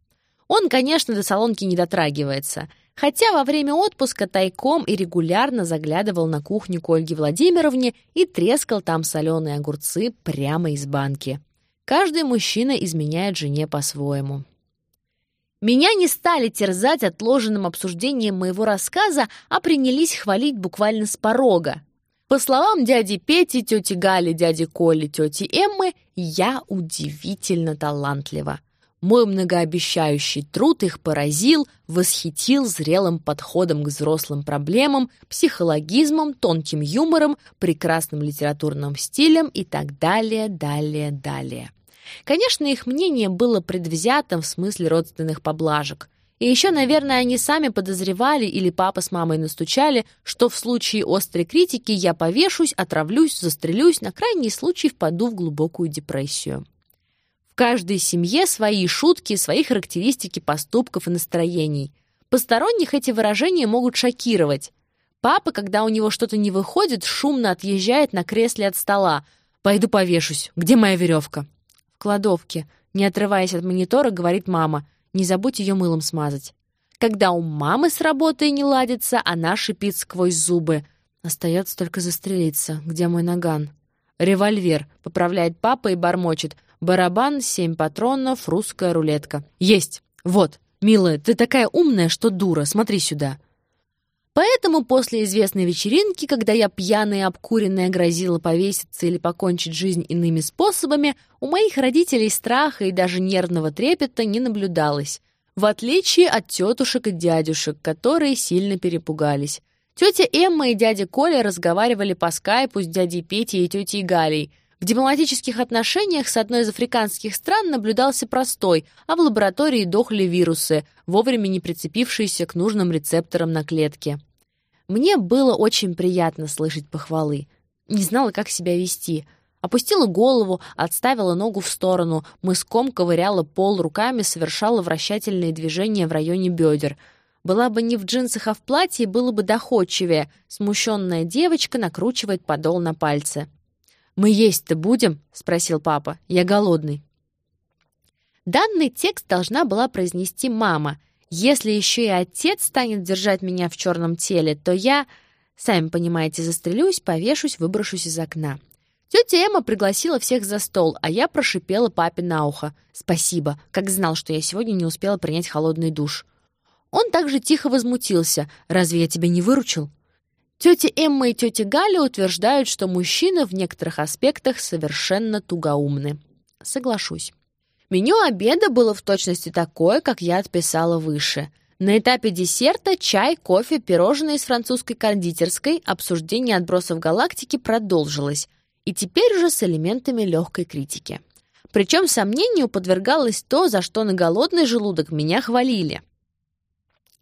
Он, конечно, до солонки не дотрагивается, хотя во время отпуска тайком и регулярно заглядывал на кухню к Ольге Владимировне и трескал там соленые огурцы прямо из банки. Каждый мужчина изменяет жене по-своему. Меня не стали терзать отложенным обсуждением моего рассказа, а принялись хвалить буквально с порога. По словам дяди Пети, тети Гали, дяди Коли, тети Эммы, я удивительно талантлива. Мой многообещающий труд их поразил, восхитил зрелым подходом к взрослым проблемам, психологизмом, тонким юмором, прекрасным литературным стилем и так далее, далее, далее. Конечно, их мнение было предвзятым в смысле родственных поблажек. И еще, наверное, они сами подозревали или папа с мамой настучали, что в случае острой критики я повешусь, отравлюсь, застрелюсь, на крайний случай впаду в глубокую депрессию. В каждой семье свои шутки, свои характеристики поступков и настроений. Посторонних эти выражения могут шокировать. Папа, когда у него что-то не выходит, шумно отъезжает на кресле от стола. «Пойду повешусь. Где моя веревка?» В кладовке. Не отрываясь от монитора, говорит мама. Не забудь ее мылом смазать. Когда у мамы с работой не ладится, она шипит сквозь зубы. Остается только застрелиться. Где мой наган? Револьвер. Поправляет папа и бормочет. Барабан, семь патронов, русская рулетка. Есть. Вот. Милая, ты такая умная, что дура. Смотри сюда. Поэтому после известной вечеринки, когда я пьяная и обкуренная грозила повеситься или покончить жизнь иными способами, у моих родителей страха и даже нервного трепета не наблюдалось, в отличие от тетушек и дядюшек, которые сильно перепугались. Тетя Эмма и дядя Коля разговаривали по скайпу с дядей Петей и тетей Галей. В дипломатических отношениях с одной из африканских стран наблюдался простой, а в лаборатории дохли вирусы, вовремя не прицепившиеся к нужным рецепторам на клетке. Мне было очень приятно слышать похвалы. Не знала, как себя вести. Опустила голову, отставила ногу в сторону, мыском ковыряла пол руками, совершала вращательные движения в районе бедер. Была бы не в джинсах, а в платье, было бы доходчивее. Смущенная девочка накручивает подол на пальцы. «Мы есть-то будем?» — спросил папа. «Я голодный». Данный текст должна была произнести мама, если еще и отец станет держать меня в черном теле, то я, сами понимаете, застрелюсь, повешусь, выброшусь из окна. Тетя Эмма пригласила всех за стол, а я прошипела папе на ухо. «Спасибо, как знал, что я сегодня не успела принять холодный душ». Он также тихо возмутился. «Разве я тебя не выручил?» Тетя Эмма и тетя Галя утверждают, что мужчины в некоторых аспектах совершенно тугоумны. Соглашусь. Меню обеда было в точности такое, как я отписала выше. На этапе десерта чай, кофе, пирожные из французской кондитерской, обсуждение отбросов галактики продолжилось, и теперь уже с элементами легкой критики. Причем сомнению подвергалось то, за что на голодный желудок меня хвалили.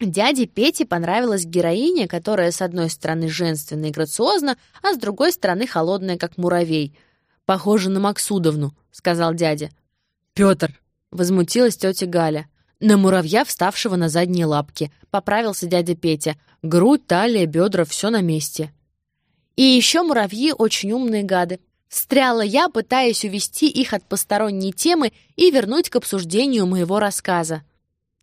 Дяде Пете понравилась героиня, которая с одной стороны женственна и грациозна, а с другой стороны холодная, как муравей. «Похоже на Максудовну», — сказал дядя. «Пётр», — возмутилась тетя Галя. «На муравья, вставшего на задние лапки», — поправился дядя Петя. «Грудь, талия, бедра — все на месте». «И еще муравьи очень умные гады», Встряла я, пытаясь увести их от посторонней темы и вернуть к обсуждению моего рассказа.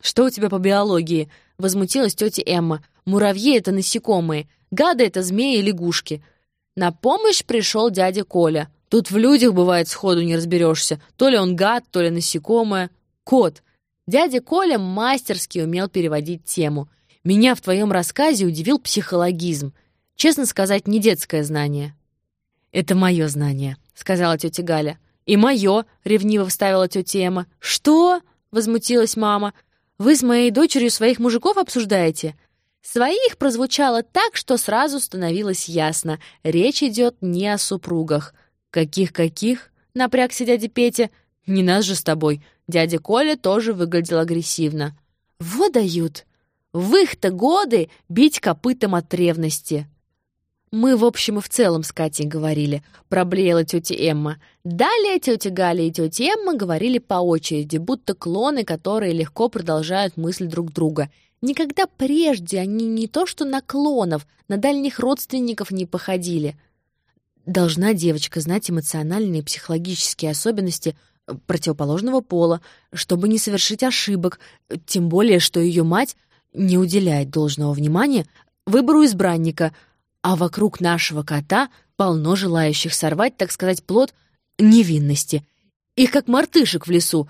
«Что у тебя по биологии?» — возмутилась тетя Эмма. «Муравьи — это насекомые, гады — это змеи и лягушки». На помощь пришел дядя Коля. Тут в людях бывает сходу не разберешься. То ли он гад, то ли насекомое. Кот. Дядя Коля мастерски умел переводить тему. Меня в твоем рассказе удивил психологизм. Честно сказать, не детское знание. «Это мое знание», — сказала тетя Галя. «И мое», — ревниво вставила тетя Эмма. «Что?» — возмутилась мама. «Вы с моей дочерью своих мужиков обсуждаете?» «Своих» прозвучало так, что сразу становилось ясно. Речь идет не о супругах. «Каких-каких?» — напрягся дядя Петя. «Не нас же с тобой». Дядя Коля тоже выглядел агрессивно. «Вот дают! В их-то годы бить копытом от ревности!» «Мы, в общем и в целом с Катей говорили», — проблеяла тетя Эмма. Далее тетя Галя и тетя Эмма говорили по очереди, будто клоны, которые легко продолжают мысль друг друга. Никогда прежде они не то что на клонов, на дальних родственников не походили. Должна девочка знать эмоциональные и психологические особенности э, противоположного пола, чтобы не совершить ошибок, тем более, что ее мать не уделяет должного внимания выбору избранника — а вокруг нашего кота полно желающих сорвать, так сказать, плод невинности. Их как мартышек в лесу.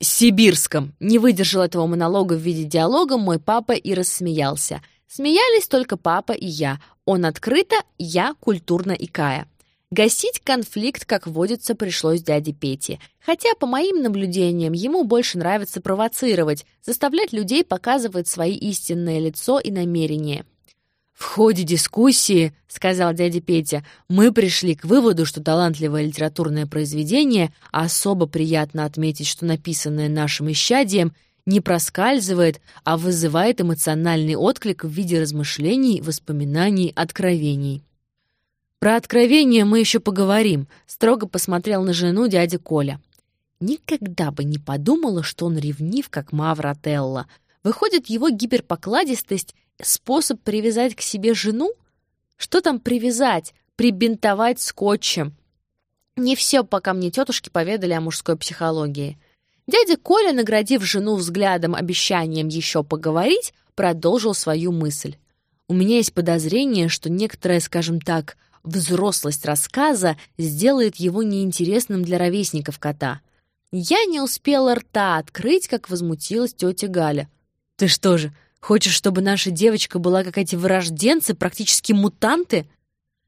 Сибирском. Не выдержал этого монолога в виде диалога мой папа и рассмеялся. Смеялись только папа и я. Он открыто, я культурно икая. Гасить конфликт, как водится, пришлось дяде Пете. Хотя, по моим наблюдениям, ему больше нравится провоцировать, заставлять людей показывать свои истинное лицо и намерения. «В ходе дискуссии, — сказал дядя Петя, — мы пришли к выводу, что талантливое литературное произведение, особо приятно отметить, что написанное нашим исчадием, не проскальзывает, а вызывает эмоциональный отклик в виде размышлений, воспоминаний, откровений. «Про откровения мы еще поговорим», — строго посмотрел на жену дядя Коля. Никогда бы не подумала, что он ревнив, как Маврателла. Выходит, его гиперпокладистость способ привязать к себе жену? Что там привязать? Прибинтовать скотчем? Не все, пока мне тетушки поведали о мужской психологии. Дядя Коля, наградив жену взглядом обещанием еще поговорить, продолжил свою мысль. У меня есть подозрение, что некоторая, скажем так, взрослость рассказа сделает его неинтересным для ровесников кота. Я не успела рта открыть, как возмутилась тетя Галя. «Ты что же, Хочешь, чтобы наша девочка была как эти вырожденцы, практически мутанты?»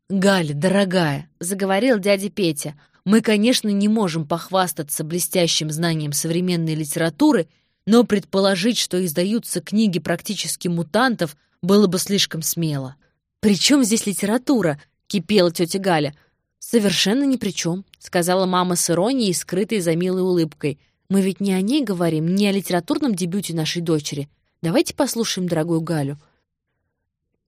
«Галя, дорогая», — заговорил дядя Петя, «мы, конечно, не можем похвастаться блестящим знанием современной литературы, но предположить, что издаются книги практически мутантов, было бы слишком смело». «При чем здесь литература?» — кипела тетя Галя. «Совершенно ни при чем», — сказала мама с иронией, скрытой за милой улыбкой. «Мы ведь не о ней говорим, не о литературном дебюте нашей дочери. Давайте послушаем дорогую Галю».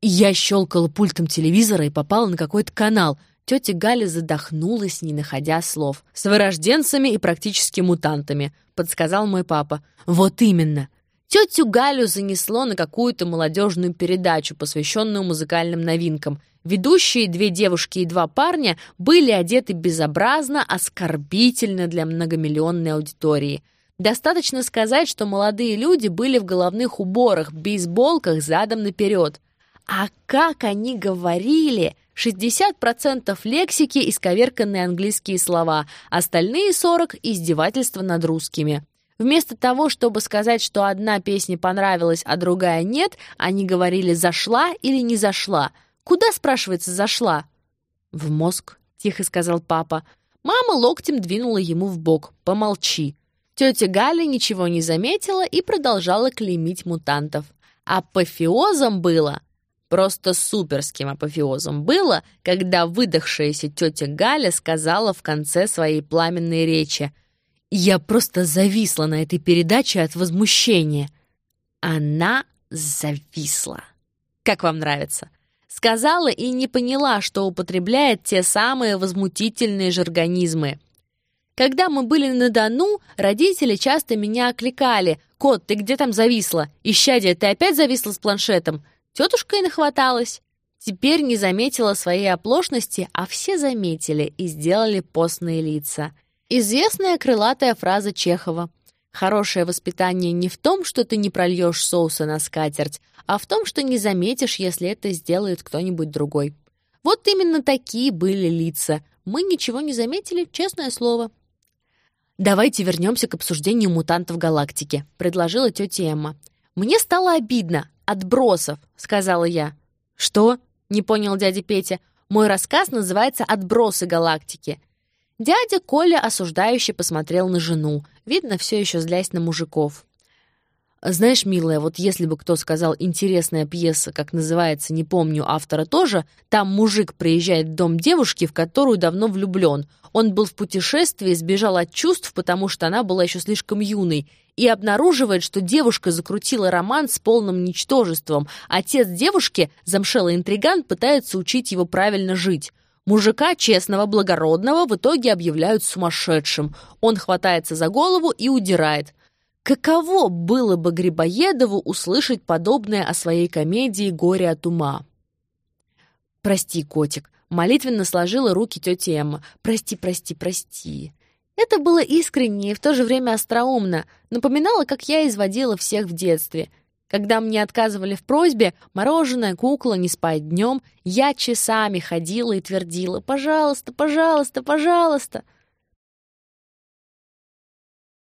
Я щелкала пультом телевизора и попала на какой-то канал. Тетя Галя задохнулась, не находя слов. «С вырожденцами и практически мутантами», — подсказал мой папа. «Вот именно». Тетю Галю занесло на какую-то молодежную передачу, посвященную музыкальным новинкам. Ведущие, две девушки и два парня, были одеты безобразно, оскорбительно для многомиллионной аудитории — Достаточно сказать, что молодые люди были в головных уборах, бейсболках задом наперед. А как они говорили! 60% лексики и сковерканные английские слова, остальные 40% — издевательства над русскими. Вместо того, чтобы сказать, что одна песня понравилась, а другая нет, они говорили «зашла» или «не зашла». Куда, спрашивается, зашла?» «В мозг», — тихо сказал папа. Мама локтем двинула ему в бок. «Помолчи». Тетя Галя ничего не заметила и продолжала клеймить мутантов. Апофеозом было, просто суперским апофеозом было, когда выдохшаяся тетя Галя сказала в конце своей пламенной речи «Я просто зависла на этой передаче от возмущения». Она зависла. Как вам нравится? Сказала и не поняла, что употребляет те самые возмутительные жаргонизмы. Когда мы были на Дону, родители часто меня окликали. «Кот, ты где там зависла? Ищадия, ты опять зависла с планшетом?» Тетушка и нахваталась. Теперь не заметила своей оплошности, а все заметили и сделали постные лица. Известная крылатая фраза Чехова. «Хорошее воспитание не в том, что ты не прольешь соуса на скатерть, а в том, что не заметишь, если это сделает кто-нибудь другой. Вот именно такие были лица. Мы ничего не заметили, честное слово. «Давайте вернемся к обсуждению мутантов галактики», — предложила тетя Эмма. «Мне стало обидно. Отбросов», — сказала я. «Что?» — не понял дядя Петя. «Мой рассказ называется «Отбросы галактики». Дядя Коля осуждающе посмотрел на жену, видно, все еще злясь на мужиков. Знаешь, милая, вот если бы кто сказал «интересная пьеса», как называется, не помню, автора тоже, там мужик приезжает в дом девушки, в которую давно влюблен. Он был в путешествии, сбежал от чувств, потому что она была еще слишком юной, и обнаруживает, что девушка закрутила роман с полным ничтожеством. Отец девушки, замшелый интриган, пытается учить его правильно жить. Мужика, честного, благородного, в итоге объявляют сумасшедшим. Он хватается за голову и удирает. Каково было бы Грибоедову услышать подобное о своей комедии «Горе от ума»? «Прости, котик», — молитвенно сложила руки тетя Эмма. «Прости, прости, прости». Это было искренне и в то же время остроумно, напоминало, как я изводила всех в детстве. Когда мне отказывали в просьбе, мороженое, кукла, не спать днем, я часами ходила и твердила «Пожалуйста, пожалуйста, пожалуйста».